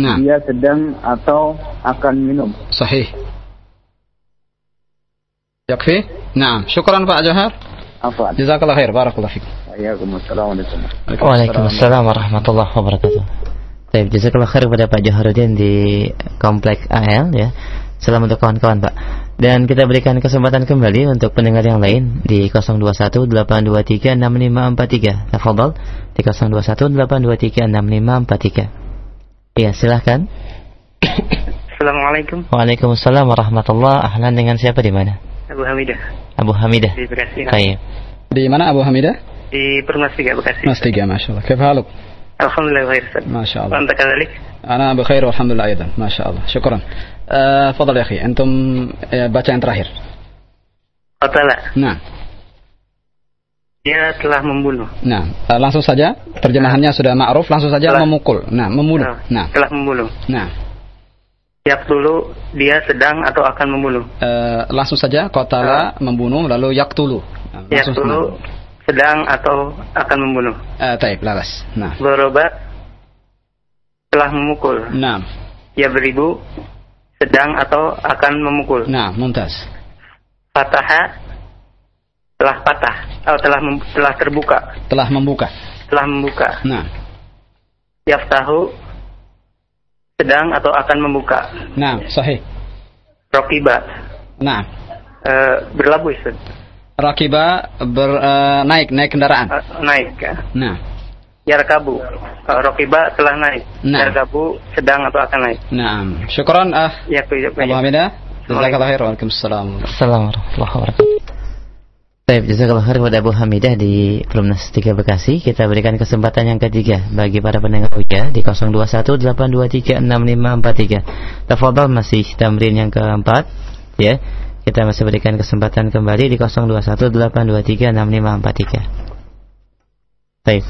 Nah. Dia sedang atau akan minum. Sahih. Yakfi? Nah. Syukran Pak Johar. Apa? Jazakallah khair. Barakallah fikum. Waalaikumsalam. Waalaikumsalam warahmatullahi wabarakatuh. Baik, jazakallah khair kepada Pak Jaharuddin di Komplek AL ya. Salam untuk kawan-kawan Pak. Dan kita berikan kesempatan kembali untuk pendengar yang lain di 021 823 6543. Tafadhol di 021 823 6543. Iya, silahkan. Assalamualaikum Waalaikumsalam warahmatullahi Ahlan dengan siapa di mana? Abu Hamidah Abu Hamidah. di Bekasi. Baik. Di mana Abu Hamidah? Di Permas 3 Bekasi. Mas tiga, Masya Allah. Kif haluk? Alhamdulillah khair Ustaz. Masya Allah. وأنت كذلك؟ أنا بخير والحمد لله أيضا ما شاء الله شكرا آه فضل يا أخي أنتم آه، baca yang terakhir Qatala. nah Dia telah membunuh. nah eh, langsung saja terjemahannya sudah ma'ruf langsung saja Telah. memukul nah membunuh nah Telah membunuh. nah Yak dulu dia sedang atau akan membunuh. eh, langsung saja kotala membunuh lalu yaktulu nah, Yak dulu sedang atau akan membunuh. eh, taib laras. Nah. Boroba telah memukul. nah Ya beribu sedang atau akan memukul. nah mumtaz. Fataha. Telah patah atau telah mem- telah terbuka, telah membuka. Telah membuka. nah. Yaftahu sedang atau akan membuka. nah sahih Rokiba nah eh, berlabuh Ustaz. rakiba ber, eh, naik naik kendaraan Eh, naik ya. nah Yarkabu. Rokiba telah naik. Nah. Yarkabu sedang atau akan naik. nah syukran ah Ya, ya, Abu ya. Hamidah Jazakallah khair Waalaikumsalam Assalamualaikum warahmatullahi wabarakatuh. Baik, jazakallah khair kepada Abu Hamidah di Perumnas 3 Bekasi. Kita berikan kesempatan yang ketiga bagi para pendengar Uja di 0218236543. Tafadhol masih tamrin yang keempat ya. Kita masih berikan kesempatan kembali di 0218236543. Baik.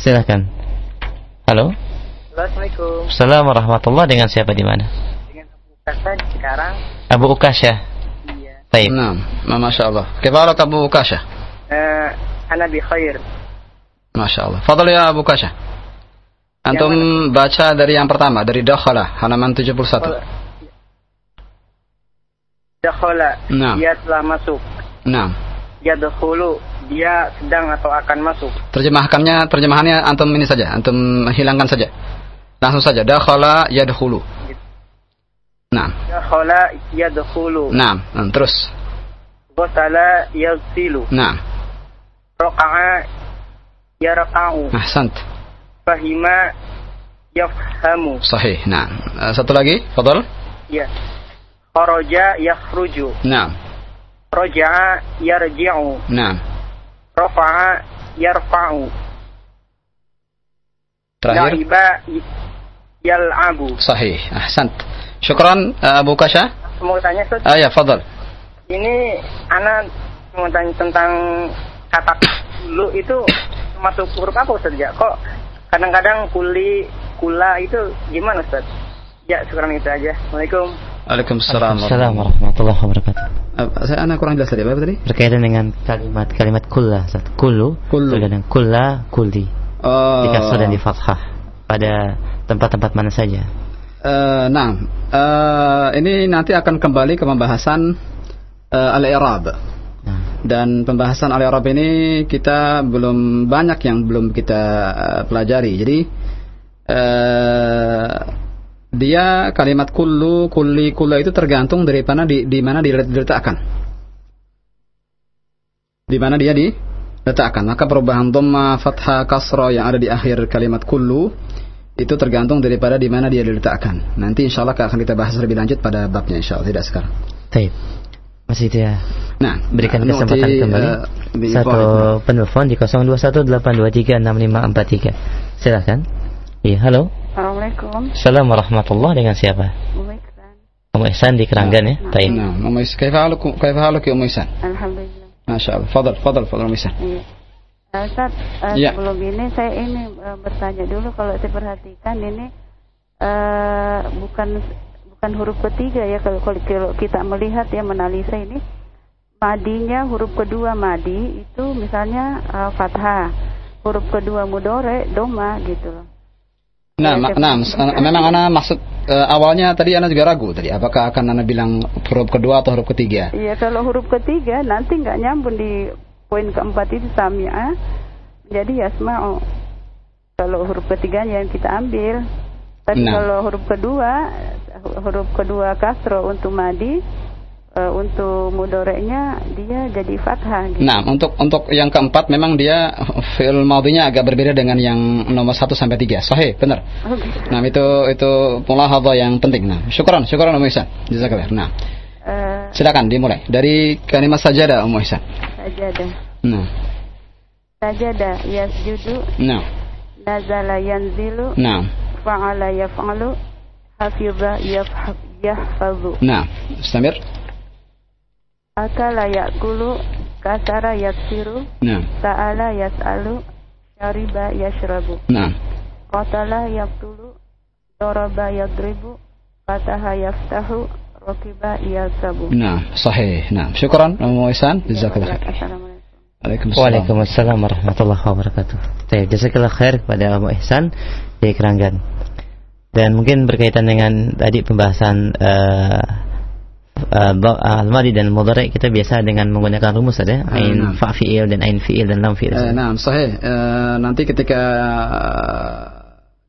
Silakan. Halo. Assalamualaikum. Assalamualaikum warahmatullahi dengan siapa di mana? Dengan Kasan sekarang Abu Ukasya. iya. Baik. نعم ما ما شاء الله كيف حالك أبو كاشة Eh, ana bi khair. ما شاء الله فضل يا أبو كاشة Antum baca dari yang pertama dari dakhala halaman 71. Dakhala, Nah. dia telah masuk. Nah, Yadkhulu, dia sedang atau akan masuk. terjemahkannya terjemahannya antum ini saja, antum hilangkan saja. Langsung saja dakhala yadkhulu. Nah, Dakhala yadkhulu. nah, nah, terus. Ghasala yaghsilu. Nah, Raqa'a yarqa'u. ahsant. Fahima yafhamu. Sahih. Nah, eh, satu lagi, fadal. Ya. Kharaja yakhruju. Nah, Raja'a yarji'u. nah. Rafa'a yarfa'u. Terakhir. La'iba y- yal'abu. Sahih. Ahsant. Syukran eh, Abu Kasha. Mau tanya Ustaz, Ah ya, fadal. ini anak mau tanya tentang kata dulu itu masuk huruf apa Ustaz ya? Kok kadang-kadang kuli, kula itu gimana Ustaz? Ya, sekarang itu aja. Assalamualaikum. Waalaikumsalam. Assalamualaikum warahmatullahi wabarakatuh. Saya anak kurang jelas tadi apa tadi? Berkaitan dengan kalimat-kalimat kulla, Ustaz. Kullu, Kullu. terkadang kulla, kulli. Oh. Di kasrah dan di fathah. Pada tempat-tempat mana saja. Eh, nah, eh, ini nanti akan kembali ke pembahasan eh, al-i'rab. Nah, Dan pembahasan al-i'rab ini kita belum banyak yang belum kita eh, pelajari. Jadi eh, dia kalimat kullu, kulli, kulla itu tergantung dari mana di, di mana diletakkan. Di mana dia diletakkan. Maka perubahan dhamma, fathah, kasrah yang ada di akhir kalimat kullu itu tergantung daripada di mana dia diletakkan. Nanti insya Allah akan kita bahas lebih lanjut pada babnya insya Allah tidak sekarang. Taip. Masih dia. Ya. Nah, berikan kesempatan eh, di, kembali. Uh, Satu penelpon di 0218236543. Silahkan. Iya, halo. Assalamualaikum. Assalamualaikum warahmatullahi dengan siapa? Umi Ihsan. Umi di Keranggan ya. nah, ya. Taib. Nah, Umi Ihsan, kaifa halukum? Kaifa halukum Umi Ihsan? Alhamdulillah. Masya Allah. Fadal, fadal, fadal Umi Ihsan. Iya. Eh, Ustaz, eh, Ya. sebelum ini saya ini eh, bertanya dulu kalau saya perhatikan ini eh, bukan bukan huruf ketiga ya kalau kalau kita melihat ya menalisa ini madinya huruf kedua madi itu misalnya eh, fathah huruf kedua mudore doma gitu loh. Nah, ma- nah, memang Ana maksud eh, awalnya tadi Ana juga ragu tadi apakah akan Ana bilang huruf kedua atau huruf ketiga? Iya kalau huruf ketiga nanti nggak nyambung di poin keempat itu samia jadi yasma'u. Kalau huruf ketiganya yang kita ambil. Tapi Nah. kalau huruf kedua huruf kedua kasro untuk madi eh, untuk mudoreknya dia jadi fathah gitu. Nah, untuk untuk yang keempat memang dia fi'il madinya agak berbeda dengan yang nomor 1 sampai 3. Sahih, benar. Oh, gitu. Nah, itu itu mulahadhah yang penting. Nah, syukran, syukran Ummu. Jazakallah. Nah, Eh, silakan dimulai dari kalimat sajadah Ummu Ihsan. sajadah. Nah, Sajadah yasjudu, nah, nazala yanzilu, nah, fa'ala yaf'alu, hafiza yahfazu. nah. Istamir. Akala yakulu, kasara yaksiru, Nah, Sa'ala yas'alu, syariba yashrabu. nah. Qatala yaktulu, daraba yadribu, fataha yaftahu, rakiba yasabu. Nah, sahih. Nah, syukran Ummu Ihsan. Jazakallah khair. Waalaikumsalam. Waalaikumsalam warahmatullahi wabarakatuh. Taib. Jazakallah khair kepada Umu Ihsan di Keranggan. Dan mungkin berkaitan dengan tadi pembahasan eh, eh, ba- al-madi dan mudhari kita biasa dengan menggunakan rumus ada Ah, ain nah. fa fi'il dan ain fi'il dan lam fi'il. Eh, nah, sahih. Eh, nanti ketika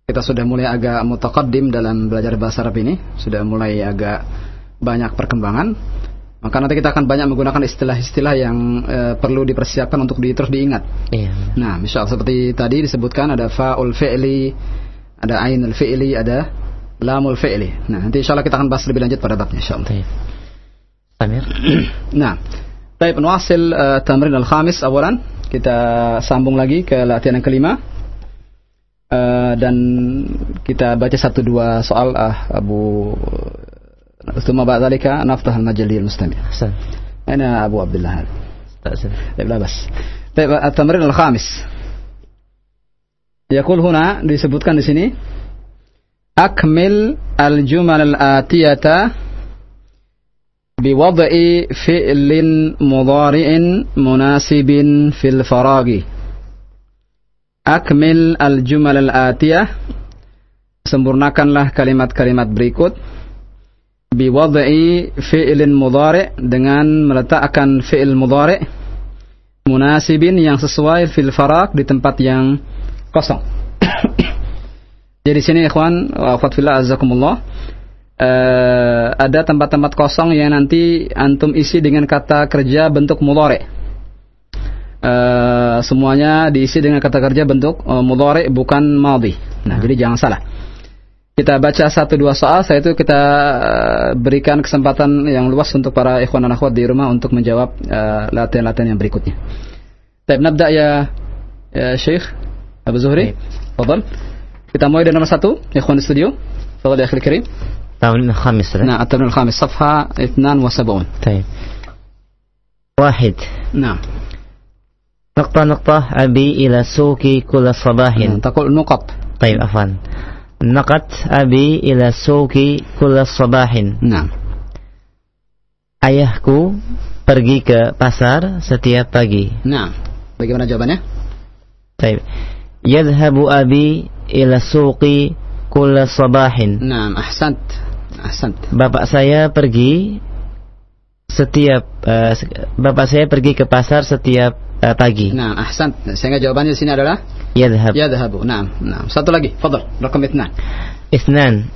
kita sudah mulai agak mutaqaddim dalam belajar bahasa Arab ini, sudah mulai agak banyak perkembangan. Maka nanti kita akan banyak menggunakan istilah-istilah yang e, perlu dipersiapkan untuk di, terus diingat. Iya. Nah, misal seperti tadi disebutkan ada faul fi'li, ada ainul fi'li, ada lamul fi'li. Nah, nanti insya Allah kita akan bahas lebih lanjut pada babnya insya Allah. Amir. nah, baik Penwasil e, tamrin al-khamis awalan. Kita sambung lagi ke latihan yang kelima. E, dan kita baca satu dua soal ah, Abu ثم بعد ذلك نفتح المجال للمستمع Hasan. أنا أبو عبد الله هذا Hasan. طيب لا بس طيب التمرين الخامس يقول هنا disebutkan di sini أكمل الجمل الآتية بوضع فعل مضارع مناسب في الفراغ أكمل الجمل الآتية sempurnakanlah kalimat-kalimat berikut biwad'i fi'lin mudhari' dengan meletakkan fi'il mudhari' munasibin yang sesuai fil farak di tempat yang kosong. Jadi sini ikhwan wa akhwat fillah azakumullah uh, ada tempat-tempat kosong yang nanti antum isi dengan kata kerja bentuk mudhari'. Uh, semuanya diisi dengan kata kerja bentuk uh, mudhari' bukan madhi. Nah, jadi jangan salah kita baca satu dua soal, saya itu kita uh, berikan kesempatan yang luas untuk para ikhwan dan akhwat di rumah untuk menjawab uh, latihan-latihan yang berikutnya. Baik, nabda ya, ya Syekh Abu Zuhri. Fadal. Kita mulai dari nomor satu, ikhwan di studio. Fadal ya akhil kirim. التمرين الخامس نعم التمرين الخامس صفحة 72 طيب واحد نعم نقطة نقطة أبي إلى السوق كل صباح نعم. تقول نقط طيب عفوا Nakat abi ila suki kulla sabahin. Nah. Ayahku pergi ke pasar setiap pagi. Nah. Bagaimana jawabannya? Baik. Yadhhabu abi ila suqi kulla sabahin. Nah, ahsant. Ahsant. Bapak saya pergi setiap uh, bapak saya pergi ke pasar setiap uh, pagi. Nah, ahsan. Sehingga jawabannya di sini adalah yadhhab. Yadhhabu. Nah, nah. Satu lagi, fadl. Rakam itsnan. Itsnan.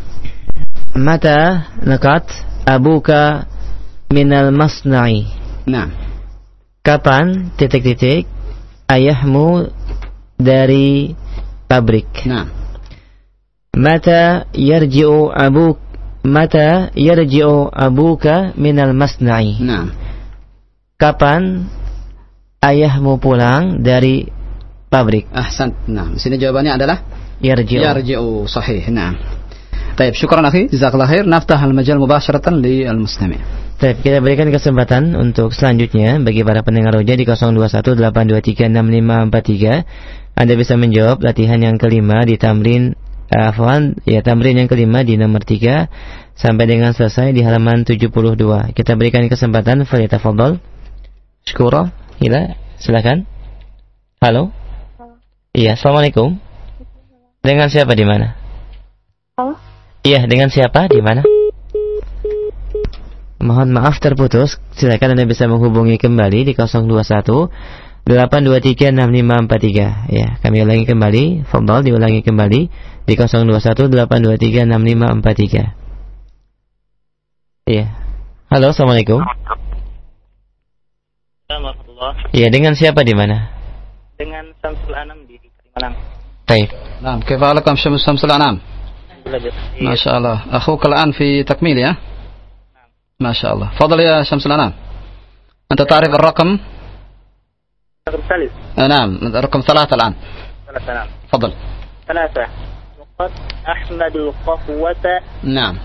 Mata nakat abuka minal masna'i. Nah. Kapan titik-titik ayahmu dari pabrik? Nah. Mata yarji'u abuk mata yarji'u abuka minal masna'i. Nah. Kapan ayahmu pulang dari pabrik. Ahsan. Nah, di sini jawabannya adalah yarji'u. Yarji'u, sahih. Nah. Baik, syukran akhi. Jazakallahu khair. Naftah al-majal mubasharatan li al-mustami'. Baik, kita berikan kesempatan untuk selanjutnya bagi para pendengar roja di 0218236543. Anda bisa menjawab latihan yang kelima di tamrin eh, Afwan, ya tamrin yang kelima di nomor 3 sampai dengan selesai di halaman 72. Kita berikan kesempatan Fadil Fadol. Syukur. Hila, silakan. Halo. Iya, Assalamualaikum. Dengan siapa di mana? Halo? Iya, dengan siapa di mana? Mohon maaf terputus. Silakan Anda bisa menghubungi kembali di 021 823 6543. Ya, kami ulangi kembali. Fadal diulangi kembali di 021 823 6543. Iya. Halo, Assalamualaikum. Assalamualaikum Iya, dengan siapa di mana? Dengan Samsul Anam di Kalimalang. Baik. نعم كيف حالكم شمس شمس الأنام Belajar. ما شاء الله أخوك الآن في تكميل يا ما شاء الله فضل يا شمس الأنام أنت تعرف الرقم رقم ثالث آه، نعم رقم ثلاثة الآن ثلاثة نعم تفضل ثلاثة نقط أحمد القهوة نعم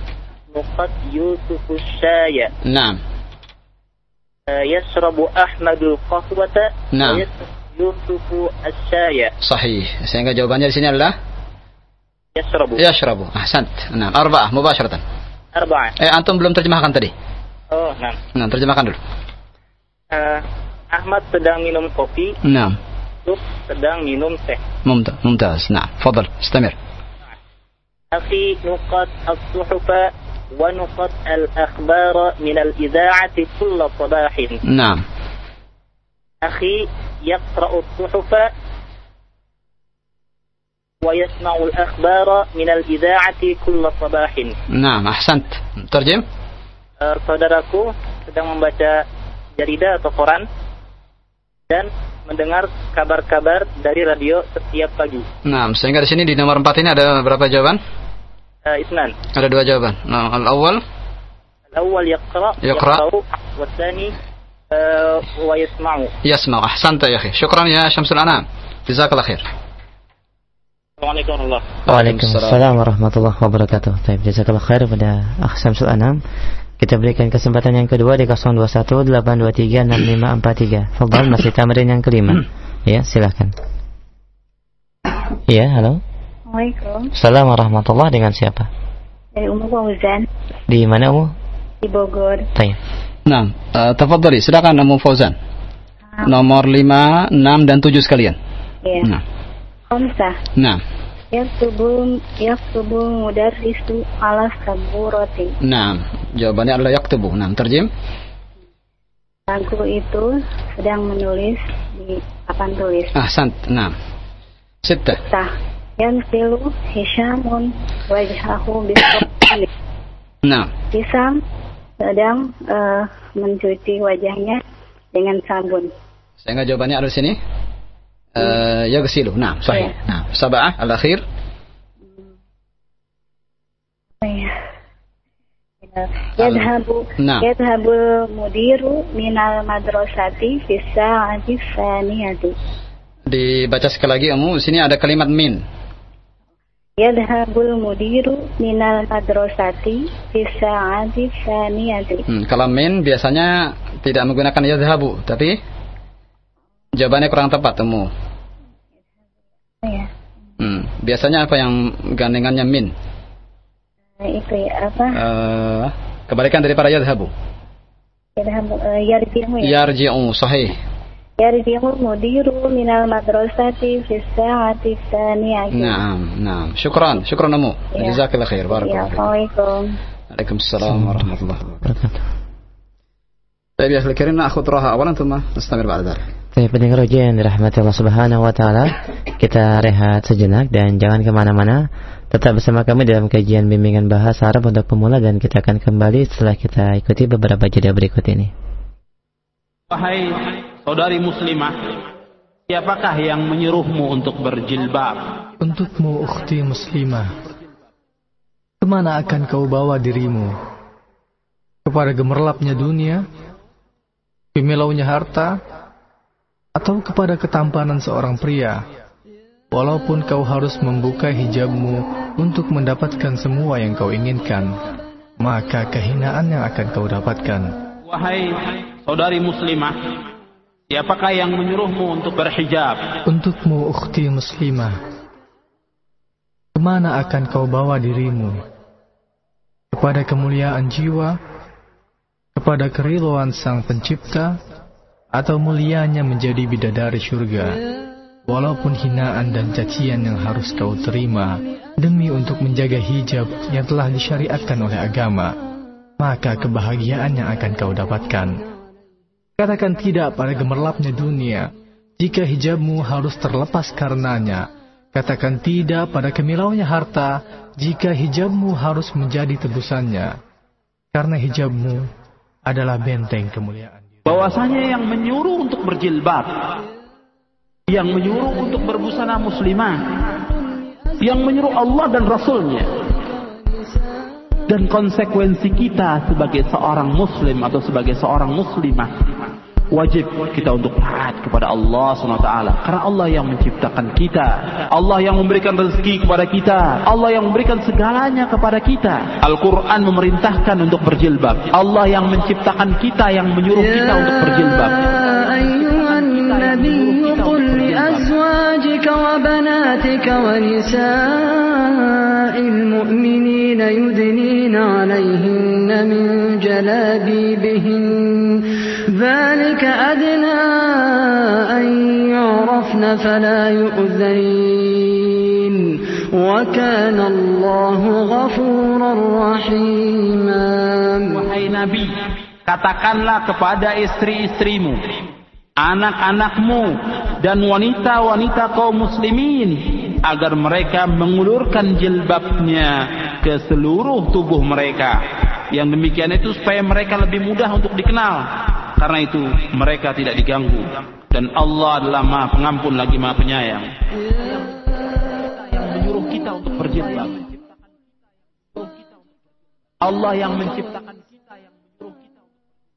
نقط يوسف الشاي نعم آه، يشرب أحمد القهوة نعم. ويشرب يوسف الشاي صحيح sehingga jawabannya di sini adalah يشرب يشرب أحسنت نعم أربعة مباشرة أربعة eh antum belum terjemahkan tadi Oh نعم nah terjemahkan dulu آه، Ahmad sedang minum kopi نعم Yusuf sedang minum teh ممتاز ممتاز نعم تفضل استمر أخي نقط الصحف ونقط الأخبار من الإذاعة كل صباح نعم أخي يقرأ الصحف ويسمع الأخبار من الإذاعة كل صباح نعم أحسنت ترجم Eh, saudaraku sedang membaca jarida atau koran dan mendengar kabar-kabar dari radio setiap pagi. نعم sehingga di sini di nomor 4 ini ada berapa jawaban Eh, Eh, isnan. Ada dua jawaban. Nah, al-awwal al-awwal yaqra yaqra wa eh, wa yasma'u. Yasma'u. Ahsanta ya akhi. Syukran ya Syamsul Anam. Jazakallah khair. Assalamualaikum warahmatullahi wabarakatuh. warahmatullahi wabarakatuh. Baik, jazakallah khair pada Akh Syamsul Anam. Kita berikan kesempatan yang kedua di 0218236543. Fadhal masih tamrin yang kelima. Ya, silakan. Ya, halo. Assalamualaikum. Assalamualaikum warahmatullahi dengan siapa? Dari Ummu Fauzan Di mana Umu? di Bogor. Baik. Nah, uh, tafadhali, silakan Umu Fauzan. Nomor 5, 6 dan 7 sekalian. Ya. Nah. Khamsah. Nah. Yaktubu yaktubu mudarrisu ala saburati. Nah, jawabannya adalah yaktubu. Nah, terjem. Lagu itu sedang menulis di papan tulis. Ah, sant. Nah. Sittah. Tah. Yansilu Hishamun wajhahu bisawli. Nah. Hisam sedang uh, mencuci wajahnya dengan sabun. Sehingga jawabannya ada di sini. Uh, yaghsilu. Nah, sahih. Iya. Nah, sab'ah al-akhir. Iya. Yadhabu Nah. yadhabul mudiru minal madrasati fi sa'ati tsaniyati. Dibaca sekali lagi Umu, sini ada kalimat min. Yadhabul mudiru minal madrasati fi sa'ati tsaniyati. Hmm, kalau min biasanya tidak menggunakan yadhabu, tapi jawabannya kurang tepat Umu. Ya. Hmm, biasanya apa yang gandengannya min? Nah, itu ya apa? Uh, kebalikan daripada yadhabu. Yadhabu uh, yarji'u ya. Yarji'u, sahih Yarji'u mudiru minal madrasati fi sa'ati tsaniyati. Naam, naam. Syukran, syukran Umu. Ya. Jazakallah khair. Ya, Barakallahu fiik. Assalamualaikum. Waalaikumsalam warahmatullahi wabarakatuh. Wabarakatuh. طيب يا أخي الكريم نأخذ راحة أولا ثم نستمر بعد ذلك Baik, pendengar roja yang dirahmati Allah Subhanahu wa taala, kita rehat sejenak dan jangan kemana-mana. Tetap bersama kami dalam kajian bimbingan bahasa Arab untuk pemula dan kita akan kembali setelah kita ikuti beberapa jeda berikut ini. Wahai saudari muslimah, siapakah yang menyuruhmu untuk berjilbab? Untukmu ukhti muslimah, ke mana akan kau bawa dirimu? Kepada gemerlapnya dunia, kemilaunya harta, atau kepada ketampanan seorang pria? Walaupun kau harus membuka hijabmu untuk mendapatkan semua yang kau inginkan, maka kehinaan yang akan kau dapatkan. Wahai saudari muslimah, siapakah yang menyuruhmu untuk berhijab? Untukmu ukhti muslimah, ke mana akan kau bawa dirimu? Kepada kemuliaan jiwa, kepada keridhaan sang pencipta, atau mulianya menjadi bidadari surga. Walaupun hinaan dan cacian yang harus kau terima demi untuk menjaga hijab yang telah disyariatkan oleh agama, maka kebahagiaan yang akan kau dapatkan. Katakan tidak pada gemerlapnya dunia jika hijabmu harus terlepas karenanya. Katakan tidak pada kemilaunya harta jika hijabmu harus menjadi tebusannya. Karena hijabmu adalah benteng kemuliaan. Bahwasanya yang menyuruh untuk berjilbab, yang menyuruh untuk berbusana muslimah, yang menyuruh Allah dan Rasulnya, dan konsekuensi kita sebagai seorang muslim atau sebagai seorang muslimah wajib kita untuk taat kepada Allah SWT karena Allah yang menciptakan kita. Allah yang memberikan rezeki kepada kita. Allah yang memberikan segalanya kepada kita. Al-Quran memerintahkan untuk berjilbab. Allah yang menciptakan kita yang menyuruh kita untuk berjilbab. Ya wa المؤمنين يدنين عليهن من جلابيبهن. ذلك أدنى أن يعرفن فلا يؤذين. وكان الله غفورا رحيما. وحي نبي katakanlah kepada istri-istrimu anak-anakmu dan wanita-wanita kaum muslimin agar mereka mengulurkan jilbabnya ke seluruh tubuh mereka. Yang demikian itu supaya mereka lebih mudah untuk dikenal. Karena itu mereka tidak diganggu. Dan Allah adalah maha pengampun lagi maha penyayang. Yang menyuruh kita untuk berjilbab. Allah yang menciptakan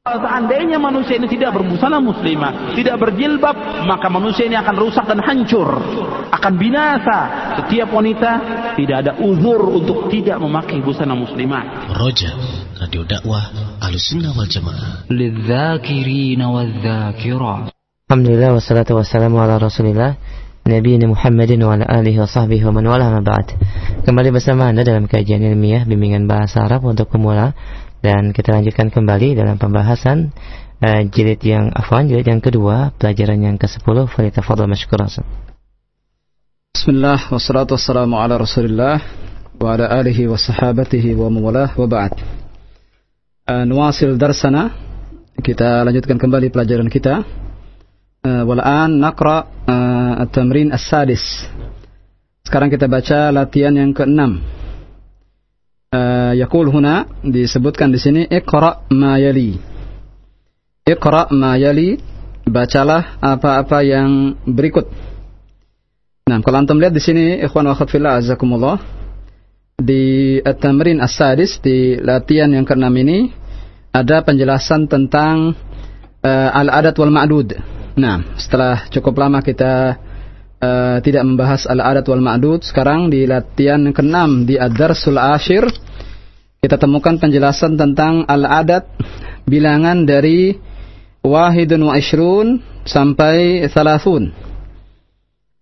kalau seandainya manusia ini tidak berbusana muslimah, tidak berjilbab, maka manusia ini akan rusak dan hancur, akan binasa. Setiap wanita tidak ada uzur untuk tidak memakai busana muslimah. Roja, radio dakwah Ahlussunnah wal Jamaah. Alhamdulillah wassalatu wassalamu ala Rasulillah. Nabi Muhammadin wa ala alihi wa sahbihi wa man wala Kembali bersama Anda dalam kajian ilmiah bimbingan bahasa Arab untuk pemula dan kita lanjutkan kembali dalam pembahasan uh, jilid yang afwan jilid yang kedua pelajaran yang ke-10 fadhil masykuran Bismillah wassalatu wassalamu ala Rasulillah wa ala alihi wa sahabatihi wa mawalah wa ba'd. Uh, nuwasil darsana kita lanjutkan kembali pelajaran kita. Uh, Wal'an naqra uh, at-tamrin as-sadis. Sekarang kita baca latihan yang keenam. Uh, huna disebutkan di sini iqra ma yali. Iqra ma yali bacalah apa-apa yang berikut. Nah, kalau antum lihat di sini ikhwan wa akhwat azakumullah di at-tamrin as-sadis di latihan yang keenam ini ada penjelasan tentang uh, al-adat wal ma'dud. Nah, setelah cukup lama kita uh, tidak membahas al-adat wal ma'dud, sekarang di latihan ke-6 di ad-darsul ashir kita temukan penjelasan tentang al-adat bilangan dari wahidun wa ishrun sampai thalathun.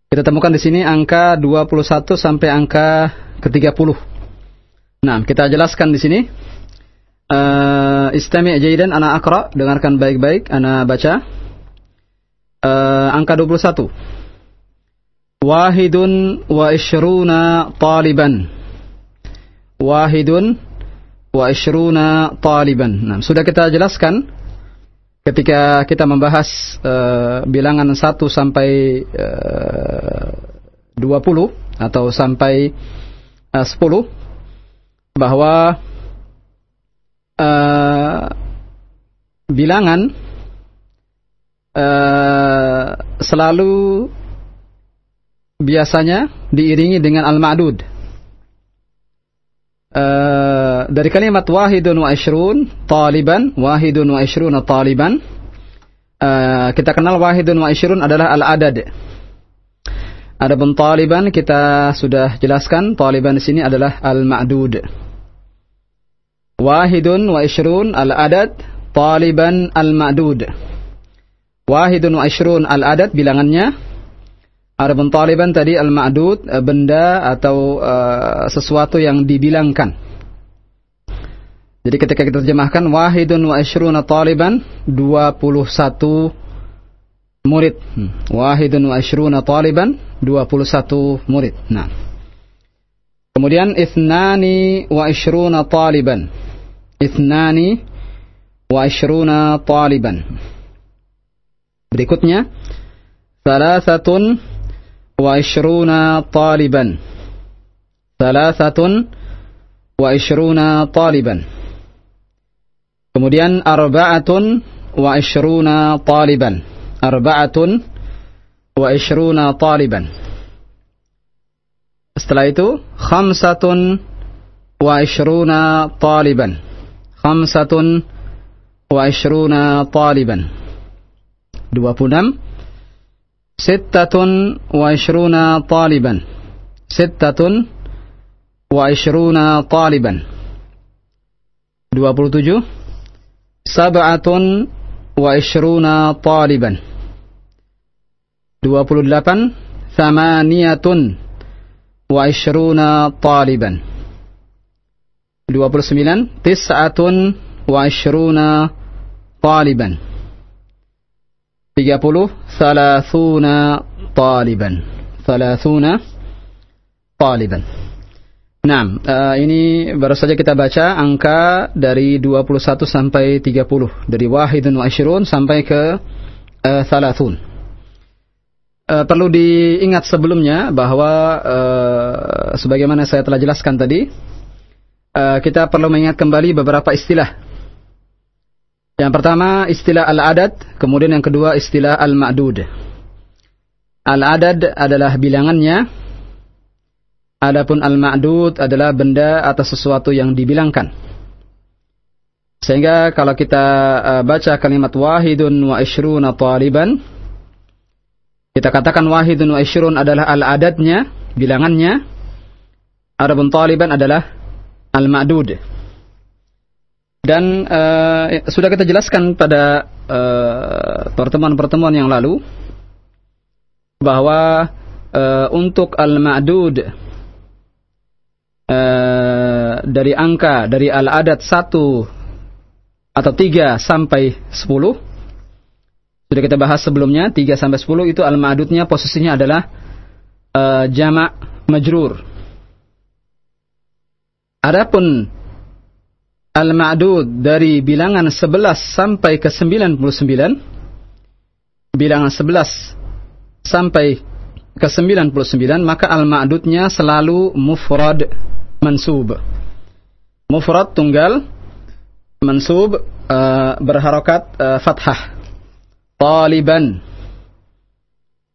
Kita temukan di sini angka 21 sampai angka ke-30. Nah, kita jelaskan di sini. Uh, istami' jaidan ana akra, dengarkan baik-baik ana baca. Uh, angka 21. Wahidun wa ishruna taliban. Wahidun wa ishruna taliban. Nah, sudah kita jelaskan ketika kita membahas uh, bilangan 1 sampai uh, 20 atau sampai uh, 10 bahwa uh, bilangan uh, selalu biasanya diiringi dengan al-ma'dud. Uh, dari kalimat wahidun wa ishrun taliban, wahidun wa ishrun taliban. Uh, kita kenal wahidun wa ishrun adalah al-adad. Adapun taliban kita sudah jelaskan, taliban di sini adalah al-ma'dud. Wahidun wa ishrun al-adad, taliban al-ma'dud. Wahidun wa ishrun al-adad bilangannya Adapun taliban tadi al-ma'dud eh, benda atau uh, sesuatu yang dibilangkan. Jadi ketika kita terjemahkan wahidun wa ishruna taliban 21 murid. Hmm. Wahidun wa ishruna taliban 21 murid. Nah. Kemudian ithnani wa ishruna taliban. Ithnani wa ishruna taliban. Berikutnya thalathatun وعشرون طالبا. ثلاثة وعشرون طالبا. kemudian أربعة وعشرون طالبا. أربعة وعشرون طالبا. setelah خمسة وعشرون طالبا. خمسة وعشرون طالبا. 26 Sittatun wa ishruna taliban. Sittatun wa ishruna taliban. 27. Sab'atun wa ishruna taliban. 28. Thamaniyatun wa ishruna taliban. 29. Tis'atun wa ishruna taliban. 30 thalathuna taliban. Thalathuna taliban. Nah, uh, ini baru saja kita baca angka dari 21 sampai 30 dari wahidun wa asyrun sampai ke uh, thalathun. Uh, perlu diingat sebelumnya bahwa uh, sebagaimana saya telah jelaskan tadi, uh, kita perlu mengingat kembali beberapa istilah yang pertama istilah al-adad, kemudian yang kedua istilah al-ma'dud. Al-adad adalah bilangannya, adapun al-ma'dud adalah benda atau sesuatu yang dibilangkan. Sehingga kalau kita uh, baca kalimat wahidun wa ishruna taliban, kita katakan wahidun wa ishrun adalah al-adadnya, bilangannya, adapun taliban adalah al-ma'dud. Dan uh, sudah kita jelaskan pada eh, pertemuan-pertemuan uh, yang lalu bahwa uh, untuk al-ma'dud uh, dari angka dari al-adat 1 atau 3 sampai 10 sudah kita bahas sebelumnya 3 sampai 10 itu al-ma'dudnya posisinya adalah uh, jamak majrur. Adapun al-ma'dud dari bilangan 11 sampai ke 99 bilangan 11 sampai ke 99 maka al-ma'dudnya selalu mufrad mansub. Mufrad tunggal mansub uh, berharokat uh, fathah. Taliban.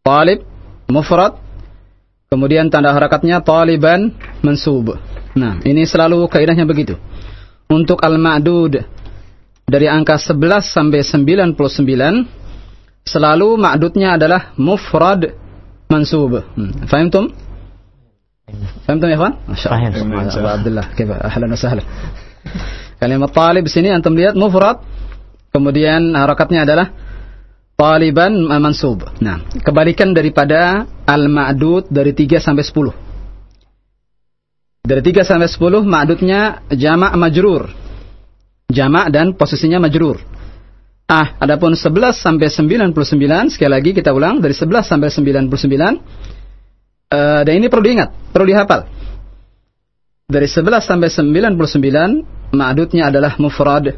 Talib mufrad kemudian tanda harakatnya taliban mansub. Nah, ini selalu kaidahnya begitu. Untuk al-ma'dud dari angka 11 sampai 99 selalu ma'dudnya adalah mufrad mansub. Hmm. Fahimtum? Fahimtum ya, kawan? Masyaallah. Abdullah, kaifa? Ahlan wa sahlan. Kalimat talib sini antum lihat mufrad kemudian harakatnya adalah taliban mansub. Nah, kebalikan daripada al-ma'dud dari 3 sampai 10. Dari 3 sampai 10 ma'dudnya jamak majrur. Jamak dan posisinya majrur. Ah, adapun 11 sampai 99 sekali lagi kita ulang dari 11 sampai 99 uh, dan ini perlu diingat, perlu dihafal. Dari 11 sampai 99 ma'dudnya adalah mufrad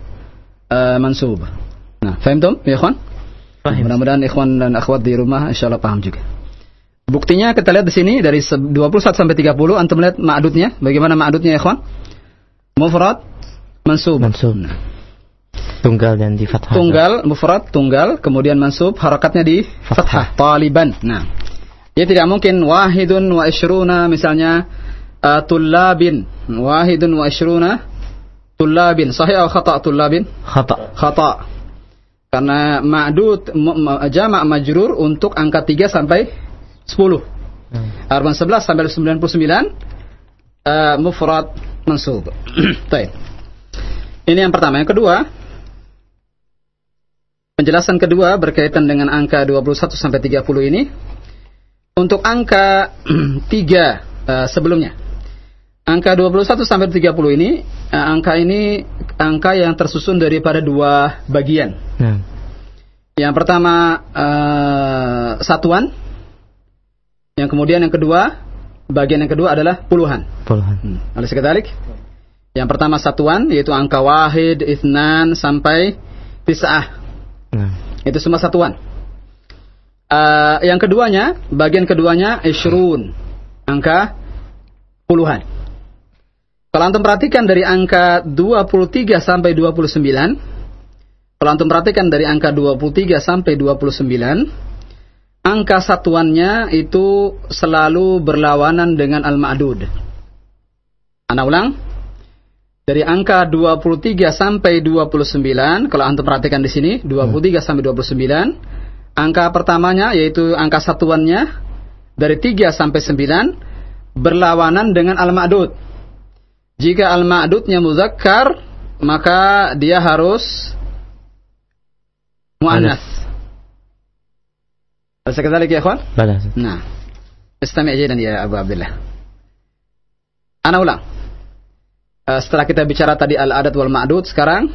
uh, mansub. Nah, faham tum, ya ikhwan? Mudah-mudahan ikhwan dan akhwat di rumah insyaallah paham juga. Buktinya kita lihat di sini dari 21 sampai 30 antum lihat ma'dudnya, bagaimana ma'dudnya ya ikhwan? Mufrad mansub. Mansub. Nah. Tunggal dan di fathah. Tunggal, mufrad, tunggal, kemudian mansub, harakatnya di fathah. Taliban. Nah, ya tidak mungkin wahidun wa ishruna misalnya uh, tullabin. Wahidun wa ishruna tullabin. Sahih atau khata tullabin? Khata. Khata. Karena ma'dud jamak majrur untuk angka 3 sampai 10. Hmm. Arban 11 sampai 99 uh, mufrad mansub. Baik. Ini yang pertama. Yang kedua, penjelasan kedua berkaitan dengan angka 21 sampai 30 ini. Untuk angka 3 uh, sebelumnya. Angka 21 sampai 30 ini uh, angka ini angka yang tersusun daripada dua bagian. Hmm. Yang pertama uh, satuan. Yang kemudian yang kedua bagian yang kedua adalah puluhan. Puluhan. Hmm. Oleh sekadalik. Yang pertama satuan yaitu angka wahid, isnan sampai tis'ah. Hmm. Itu semua satuan. Uh, yang keduanya, bagian keduanya isyrun. Angka puluhan. Kalau antum perhatikan dari angka 23 sampai 29, kalau antum perhatikan dari angka 23 sampai 29, angka satuannya itu selalu berlawanan dengan al-ma'dud. Anda ulang. Dari angka 23 sampai 29, kalau antum perhatikan di sini, 23 hmm. sampai 29, angka pertamanya yaitu angka satuannya dari 3 sampai 9 berlawanan dengan al-ma'dud. Jika al-ma'dudnya muzakkar, maka dia harus muannas. Bisa kita ya, ikhwan? Bala. Nah. Istami' dan ya Abu Abdullah. Ana ulang. Uh, setelah kita bicara tadi al-adat wal ma'dud, sekarang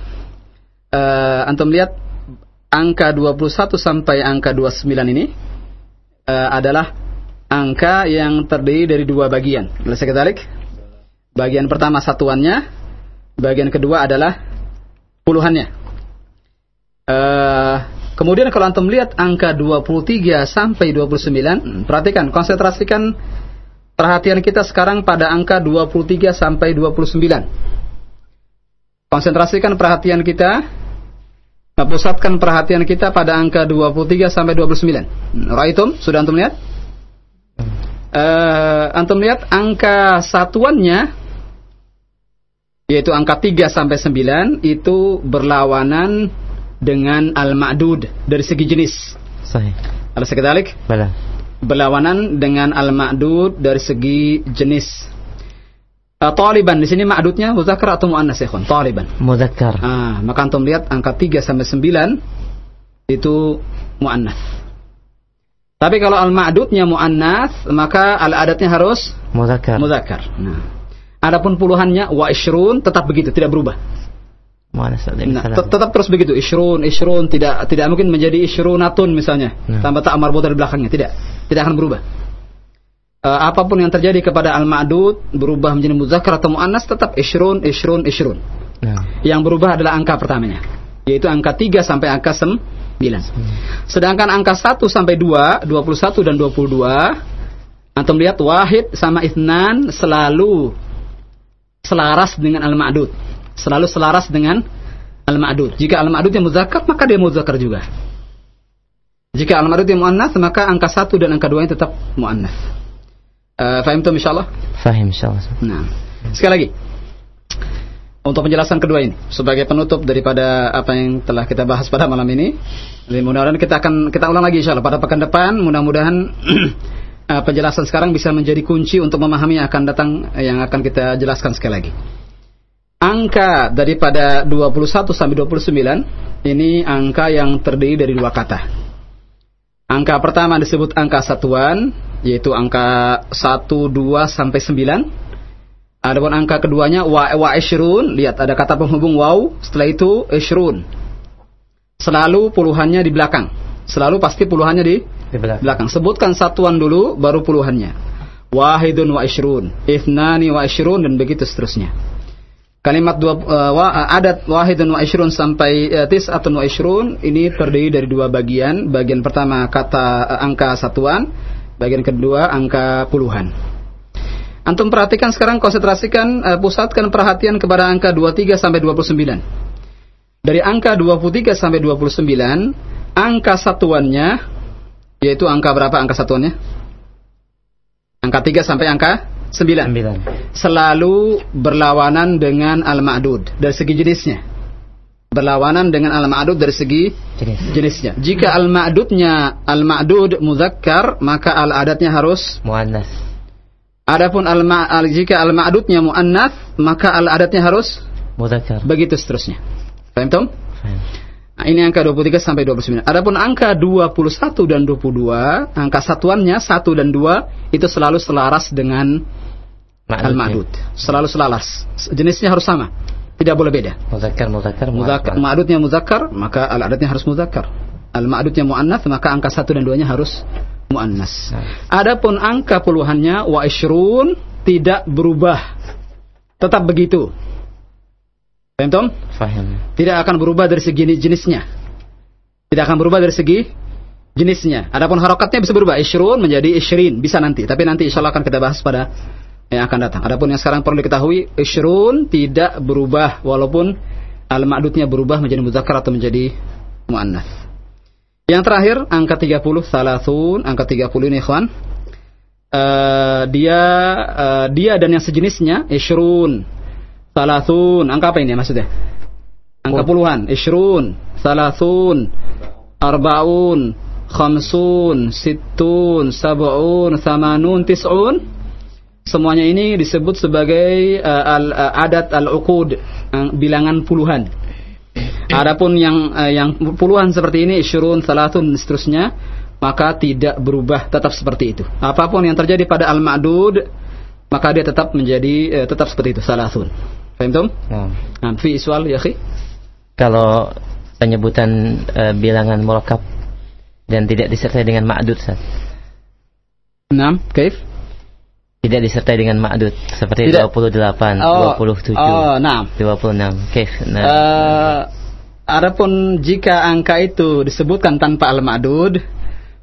uh, antum lihat angka 21 sampai angka 29 ini uh, adalah angka yang terdiri dari dua bagian. Kita Bagian pertama satuannya, bagian kedua adalah puluhannya. Uh, kemudian kalau antum lihat angka 23 sampai 29, perhatikan, konsentrasikan perhatian kita sekarang pada angka 23 sampai 29. Konsentrasikan perhatian kita, pusatkan perhatian kita pada angka 23 sampai 29. Raitum, sudah antum lihat? Uh, antum lihat angka satuannya yaitu angka 3 sampai 9 itu berlawanan dengan al-ma'dud dari segi jenis. Sahih. Ada sekadalik? Bala. Berlawanan dengan al-ma'dud dari segi jenis. Uh, taliban di sini ma'dudnya muzakkar atau muannas ya, Taliban. Muzakkar. Ah, maka antum lihat angka 3 sampai 9 itu muannas. Tapi kalau al-ma'dudnya muannas, maka al-adatnya harus muzakkar. Muzakkar. Nah. Adapun puluhannya wa ishrun tetap begitu, tidak berubah. Nah, tet- tetap terus begitu. Ishrun, ishrun tidak tidak mungkin menjadi ishrunatun misalnya. Nah. Tanpa tak marbuta di belakangnya, tidak. Tidak akan berubah. Eh, apa pun yang terjadi kepada al-ma'dud berubah menjadi muzakkar atau muannas tetap ishrun, ishrun, ishrun. Nah. Yang berubah adalah angka pertamanya, yaitu angka 3 sampai angka 9. Sedangkan angka 1 sampai 2, 21 dan 22, antum lihat wahid sama ithnan selalu selaras dengan al-ma'dud. Selalu selaras dengan al-ma'dud. Jika al-ma'dudnya muzakkar, maka dia muzakkar juga. Jika al-ma'dudnya muannas, maka angka 1 dan angka 2 nya tetap muannas. Uh, fahim tuh insyaallah? Fahim insyaallah. Nah, sekali lagi. Untuk penjelasan kedua ini sebagai penutup daripada apa yang telah kita bahas pada malam ini. Mudah-mudahan kita akan kita ulang lagi insyaallah pada pekan depan mudah-mudahan uh, penjelasan sekarang bisa menjadi kunci untuk memahami yang akan datang yang akan kita jelaskan sekali lagi. Angka daripada 21 sampai 29 ini angka yang terdiri dari dua kata. Angka pertama disebut angka satuan yaitu angka 1 2 sampai 9. Adapun angka keduanya wa wa ishrun, lihat ada kata penghubung waw, setelah itu ishrun. Selalu puluhannya di belakang. Selalu pasti puluhannya di Di belakang. belakang. Sebutkan satuan dulu baru puluhannya. Wahidun wa ishrun, ithnani wa ishrun dan begitu seterusnya. Kalimat dua uh, wa, adat wahidun wa ishrun sampai uh, tis'atun wa ishrun ini terdiri dari dua bagian. Bagian pertama kata angka satuan, bagian kedua angka puluhan. Antum perhatikan sekarang konsentrasikan pusatkan perhatian kepada angka 23 sampai 29. Dari angka 23 sampai 29, angka satuannya yaitu angka berapa angka satuannya? Angka 3 sampai angka 9. Selalu berlawanan dengan al-ma'dud dari segi jenisnya. Berlawanan dengan al-ma'dud dari segi jenisnya. Jika al-ma'dudnya al-ma'dud muzakkar, maka al-adatnya harus Muannas. Adapun al al jika al-ma'dudnya muannas, maka al-adatnya harus Muzakkar. begitu seterusnya. Paham Tom? Ini angka 23 sampai 29. Adapun angka 21 dan 22, angka satuannya 1 dan 2 itu selalu selaras dengan al-ma'dud. Selalu selaras. Jenisnya harus sama. Tidak boleh beda. Muzakkar, muzakkar, Muzakkar, ma'dudnya muzakkar, maka al-adatnya harus muzakkar. Al-ma'dudnya muannas, maka angka 1 dan 2-nya harus muannas. Adapun angka puluhannya wa ishrun tidak berubah. Tetap begitu. Paham Tom? Fahim. Tidak akan berubah dari segi jenisnya. Tidak akan berubah dari segi jenisnya. Adapun harokatnya bisa berubah. Ishrun menjadi ishrin. Bisa nanti. Tapi nanti insya Allah akan kita bahas pada yang akan datang. Adapun yang sekarang perlu diketahui. Ishrun tidak berubah. Walaupun al-ma'dudnya berubah menjadi muzakkar atau menjadi mu'annas. Yang terakhir, angka 30, salasun. Angka 30 ini, ikhwan. Eh, dia eh, dia dan yang sejenisnya, ishrun. Salasun. Angka apa ini maksudnya? Angka puluhan. Ishrun. Salasun. Arba'un. Khamsun. Sittun. Sab'un. Thamanun. Tis'un. Semuanya ini disebut sebagai uh, al, uh, adat al-uqud. uh, bilangan puluhan. Adapun yang uh, yang puluhan seperti ini, isyrun, salatun, dan seterusnya, maka tidak berubah, tetap seperti itu. Apa pun yang terjadi pada al-ma'dud, maka dia tetap menjadi uh, tetap seperti itu, salatun. Fahim tum? Nah. Nah, fi iswal ya akhi? Kalau penyebutan eh, bilangan murakab dan tidak disertai dengan ma'dud, Ustaz. Naam, kaif? Tidak disertai dengan ma'dud seperti Tidak. 28, Oh, 27, oh, naam. 26. Kaif? Nah. Eh, adapun jika angka itu disebutkan tanpa al-ma'dud,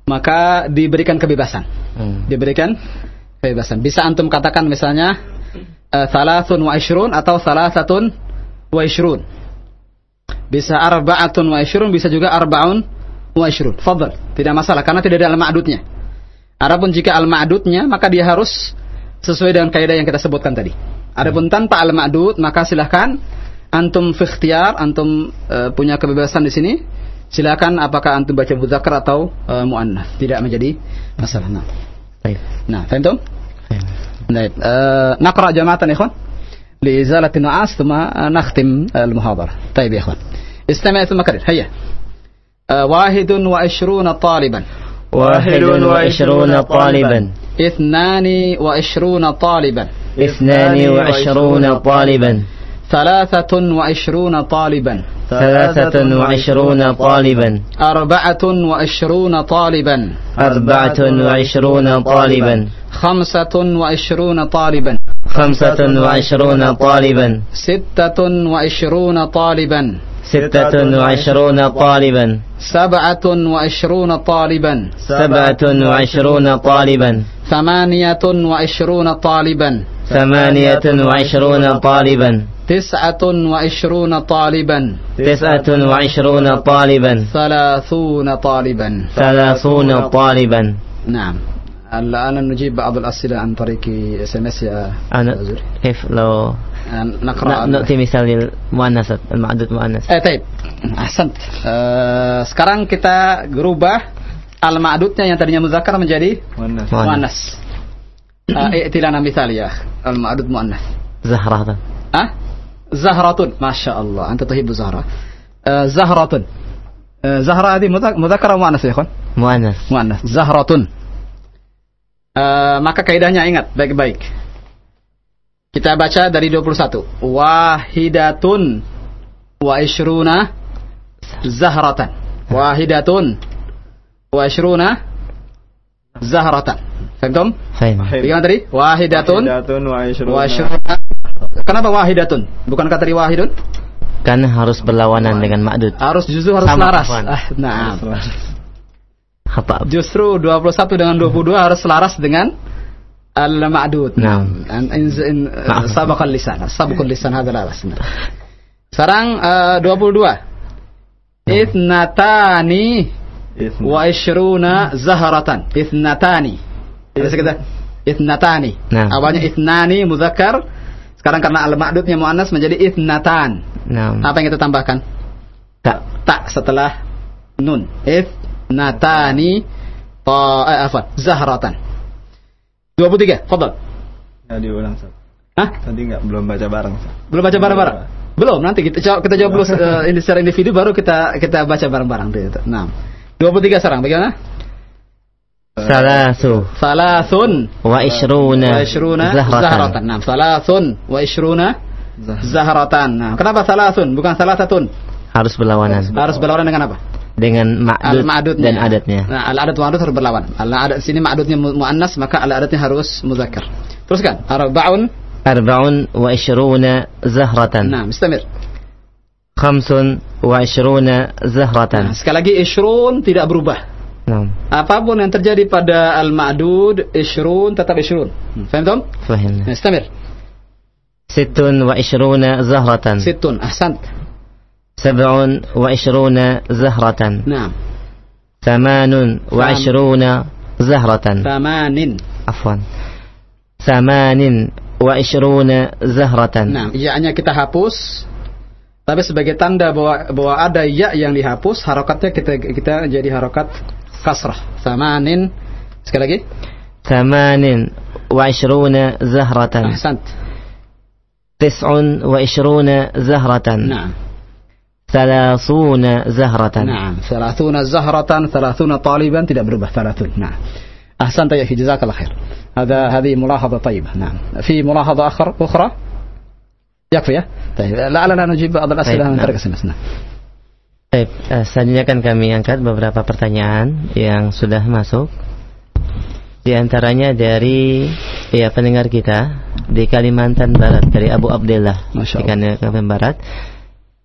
maka diberikan kebebasan. Hmm. Diberikan kebebasan. Bisa antum katakan misalnya Eh, salasun wa ishrun atau salasatun wa ishrun. Bisa arba'atun wa ishrun, bisa juga arba'un wa ishrun. Fadl, tidak masalah karena tidak ada al-ma'adudnya. Adapun jika al-ma'adudnya, maka dia harus sesuai dengan kaidah yang kita sebutkan tadi. Adapun tanpa al-ma'adud, maka silahkan antum fikhtiar, antum e, punya kebebasan di sini. Silahkan apakah antum baca muzakkar atau e. Tidak menjadi masalah. Nah. Baik. Nah, baik طيب آه نقرأ جماعة يا إخوان. لإزالة النعاس ثم نختم المحاضرة. طيب يا إخوان. استمع ثم كرر. هيا. آه واحد وعشرون طالبا. واحد وعشرون طالبا. اثنان وعشرون طالبا. اثنان وعشرون طالبا. ثلاثة وعشرون طالبا ثلاثة وعشرون طالبا أربعة وعشرون طالبا أربعة وعشرون طالبا خمسة وعشرون طالبا خمسة وعشرون طالبا ستة وعشرون طالبا ستة وعشرون طالبا سبعة وعشرون طالبا سبعة وعشرون طالبا ثمانية وعشرون طالبا ثمانية وعشرون طالبا تسعة وعشرون طالبا تسعة وعشرون طالبا ثلاثون طالبا ثلاثون طالبا نعم الآن نجيب بعض الأسئلة عن طريق اس ام اس يا أنا كيف لو نقرأ نأتي مثال المؤنث المعدود مؤنث Eh, taib. Ahsant. Eh, sekarang kita gerubah al-ma'dudnya yang tadinya muzakkar menjadi Muannas. Ah, i'tilana misal ya Al-ma'adud ah? ah, mu'annas. Zahratun Ah? Zahratun. Masya Allah Anta tuhibu Zahra. Uh, Zahratun. Uh, Zahra hadi mu'annas ya kawan? Mu'annas Mu'annas. Zahratun. Uh, Maka kaidahnya ingat Baik-baik. Kita baca dari 21 Wahidatun Wa ishruna Zahratan. Wahidatun Wa ishruna Zahratan. Fahimtum? Fahim. Bagaimana tadi? Wahidatun. Wahidatun wa ishruna. Kenapa wahidatun? Bukan kata dari wahidun? Kan harus berlawanan Wah. dengan makdud. Harus justru harus Sama laras. Ah, nah. Harus Apa? Justru 21 dengan 22 harus selaras dengan al-ma'dud. Nah. nah. Sabakal lisan. Sabakal lisan hadalah laras Sekarang uh, 22. Itnatani wa ishruna zaharatan. Itnatani. Jadi kita itnatani. Nah. Awalnya itnani muzakkar. Sekarang karena al-ma'dudnya mu'annas menjadi itnatan. Nah. Apa yang kita tambahkan? Tak. Tak setelah nun. Itnatani ta eh, apa? zahratan. 23, fadal. Ya diulang, satu Hah? Tadi enggak belum baca bareng, Belum baca bareng-bareng. Belum, nanti kita jawab, kita jawab dulu uh, secara individu baru kita kita baca bareng-bareng Nah. 23 sekarang bagaimana? Salasu. Salasun. Wa ishruna. Wa ishruna. Zahratan. zahratan. Nah, salasun. Wa ishruna. Zahratan. Nah, kenapa salasun? Bukan salasatun. Harus berlawanan. Harus berlawanan dengan apa? Dengan ma'dud ma dan adatnya. Nah, al-adat wa harus berlawan. Al-adat sini ma'dudnya mu'annas, maka al-adatnya harus muzakkar. Teruskan. Arba'un. Arba'un wa ishruna zahratan. Nah, mustamir. Khamsun wa ishruna zahratan. Nah, sekali lagi ishrun tidak berubah. Nah. Apa pun yang terjadi pada al-ma'dud isrun tetap isrun. Hmm, faham tak? Faham. Nah, istamir. Situn wa isruna zahratan. Situn. ahsant. Sab'un wa isruna zahratan. Nah. Thamanun wa isruna zahratan. Thamanin. Afwan. Thamanin wa isruna zahratan. Nah, ya'nya kita hapus. Tapi sebagai tanda bahwa bahwa ada ya yang dihapus, harokatnya kita kita jadi harokat kasrah. Thamanin. Sekali lagi. ثمان وعشرون زهرة Ahsant. تسع وعشرون زهرة Nah. ثلاثون زهرة نعم ثلاثون زهرة ثلاثون طالبا tidak berubah ثلاثون نعم أحسنت يا أخي جزاك الله خير هذا هذه ملاحظة طيبة نعم في ملاحظة أخر أخرى يكفي طيب لعلنا نجيب بعض الأسئلة طيب، من نعم. طريق nah. Baik, eh, selanjutnya akan kami angkat beberapa pertanyaan yang sudah masuk. Di antaranya dari ya pendengar kita di Kalimantan Barat dari Abu Abdullah di Kalimantan Barat.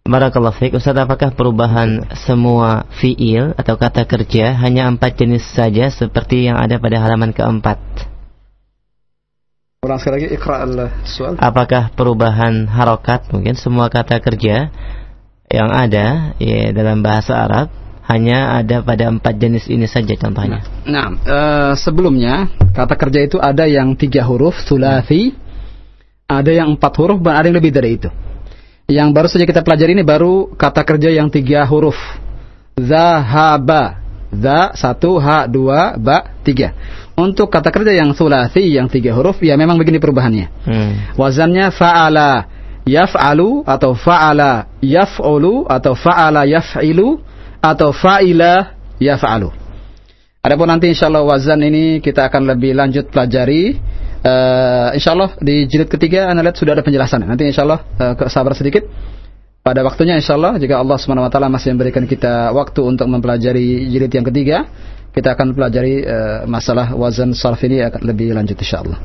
Barakallahu fiik. Ustaz, apakah perubahan semua fiil atau kata kerja hanya empat jenis saja seperti yang ada pada halaman keempat? Ulang sekali lagi ikra al-soal Apakah perubahan harokat mungkin semua kata kerja yang ada ya, dalam bahasa Arab hanya ada pada empat jenis ini saja contohnya? Nah, eh, sebelumnya kata kerja itu ada yang tiga huruf sulasi, ada yang empat huruf, dan ada yang lebih dari itu. Yang baru saja kita pelajari ini baru kata kerja yang tiga huruf. Zahaba, za satu, ha dua, ba tiga. Untuk kata kerja yang sulasi yang tiga huruf, ya memang begini perubahannya. Hmm. Wazannya fa'ala yaf'alu atau fa'ala yaf'ulu atau fa'ala yaf'ilu atau fa'ila yaf'alu. Adapun nanti insyaallah wazan ini kita akan lebih lanjut pelajari Uh, insya Allah di jilid ketiga anda lihat sudah ada penjelasan. Nanti insya Allah uh, sabar sedikit. Pada waktunya insya Allah jika Allah swt masih memberikan kita waktu untuk mempelajari jilid yang ketiga, kita akan pelajari uh, masalah wazan sarf ini akan lebih lanjut insya Allah.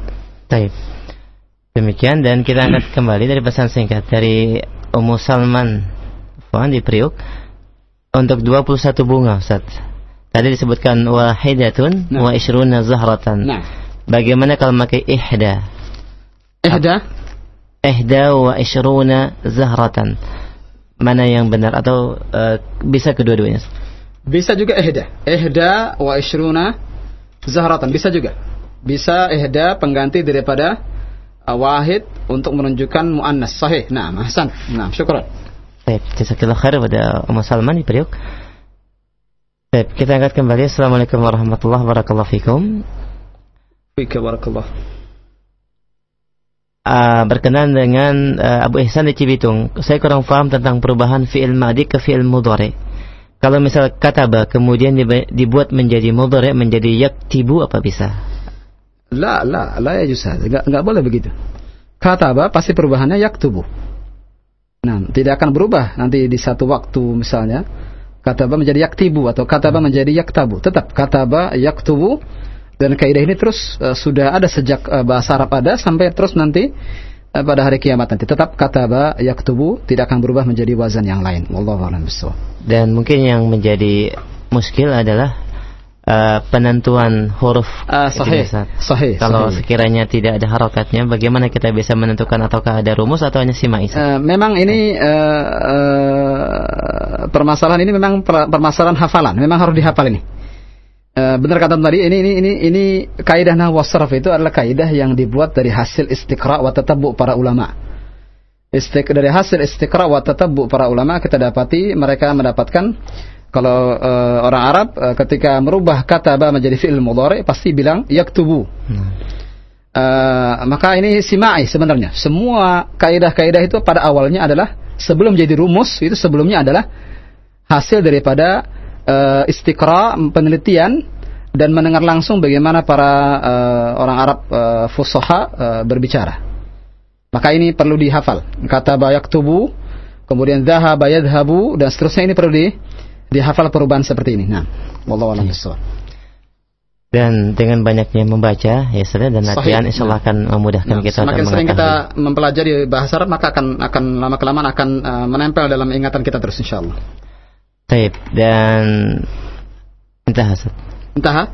Baik. Demikian dan kita akan kembali dari pesan singkat dari Ummu Salman Fuan di Priuk untuk 21 bunga Ustaz. Tadi disebutkan wahidatun nah. wa ishruna zahratan. Nah. Bagaimana kalau pakai ihda? Ihda? Ihda wa ishruna zahratan. Mana yang benar atau uh, bisa kedua-duanya? Bisa juga ihda. Ihda wa ishruna zahratan bisa juga. Bisa ihda pengganti daripada wahid untuk menunjukkan muannas sahih. Nah, Hasan. Nah, syukran. Baik, jazakallah khair pada Ummu Salman di Priok. Baik, kita angkat kembali. Assalamualaikum warahmatullahi wabarakatuh. Fikum. Fika barakallah. Uh, berkenan dengan uh, Abu Ihsan di Cibitung. Saya kurang paham tentang perubahan fi'il madi ke fi'il mudhari. Kalau misal kataba kemudian dibuat menjadi mudhari menjadi yaktibu apa bisa? La, la, la ya jusah. Enggak, enggak boleh begitu. Kataba pasti perubahannya yaktubu. Nah, tidak akan berubah nanti di satu waktu misalnya kataba menjadi yaktibu atau kataba menjadi yaktabu. Tetap kataba yaktubu dan kaidah ini terus uh, sudah ada sejak uh, bahasa Arab ada sampai terus nanti uh, pada hari kiamat nanti. Tetap kataba yaktubu tidak akan berubah menjadi wazan yang lain. A'lam Dan mungkin yang menjadi muskil adalah uh, penentuan huruf uh, sahih, sahih kalau sahih. sekiranya tidak ada harokatnya bagaimana kita bisa menentukan ataukah ada rumus atau hanya simak uh, memang ini uh, uh, permasalahan ini memang permasalahan hafalan. Memang harus dihafal ini. Uh, benar kata tadi ini ini ini ini kaidah nahwu sarf itu adalah kaidah yang dibuat dari hasil istiqra wa tatabbu para ulama. Istik dari hasil istiqra wa tatabbu para ulama kita dapati mereka mendapatkan kalau uh, orang Arab uh, ketika merubah kata ba menjadi fi'il mudhari pasti bilang yaktubu. Hmm. Uh, maka ini simai sebenarnya. Semua kaidah-kaidah itu pada awalnya adalah sebelum jadi rumus itu sebelumnya adalah hasil daripada uh, istiqra penelitian dan mendengar langsung bagaimana para uh, orang Arab uh, fusoha uh, berbicara. Maka ini perlu dihafal. Kata bayak tubuh, kemudian zahaba yadhabu dan seterusnya ini perlu di dihafal perubahan seperti ini. Nah, wallahu a'lam bishawab. Dan dengan banyaknya membaca ya sudah dan latihan insya Allah akan memudahkan nah, kita. Semakin sering kita mempelajari bahasa Arab maka akan akan lama kelamaan akan uh, menempel dalam ingatan kita terus insya Allah. Taib dan entah Hasan. Entah.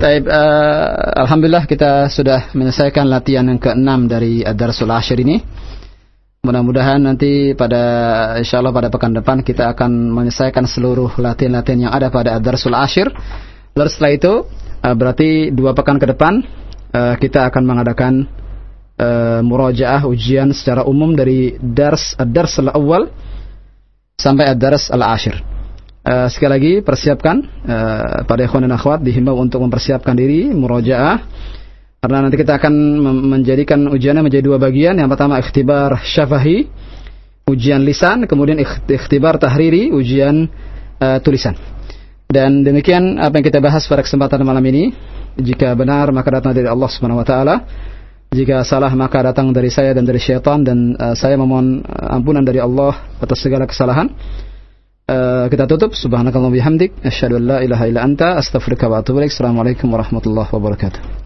Taib uh, alhamdulillah kita sudah menyelesaikan latihan yang keenam dari Ad-Darsul Ashir ini. Mudah-mudahan nanti pada insya Allah pada pekan depan kita akan menyelesaikan seluruh latihan-latihan yang ada pada Ad-Darsul Ashir. Lalu setelah itu uh, berarti dua pekan ke depan uh, kita akan mengadakan uh, murajaah ujian secara umum dari dars ad-dars al-awwal sampai ad-dars al-ashir. Sekali lagi persiapkan pada ikhwan dan akhwat dihimbau untuk mempersiapkan diri murajaah karena nanti kita akan menjadikan ujiannya menjadi dua bagian. Yang pertama ikhtibar syafahi, ujian lisan, kemudian ikhtibar tahriri, ujian uh, tulisan. Dan demikian apa yang kita bahas pada kesempatan malam ini. Jika benar maka datang dari Allah Subhanahu wa taala. Jika salah maka datang dari saya dan dari syaitan dan uh, saya memohon ampunan dari Allah atas segala kesalahan. Uh, kita tutup subhanakallah bihamdik asyhadu an la ilaha illa anta astaghfiruka wa atubu ilaik. Assalamualaikum warahmatullahi wabarakatuh.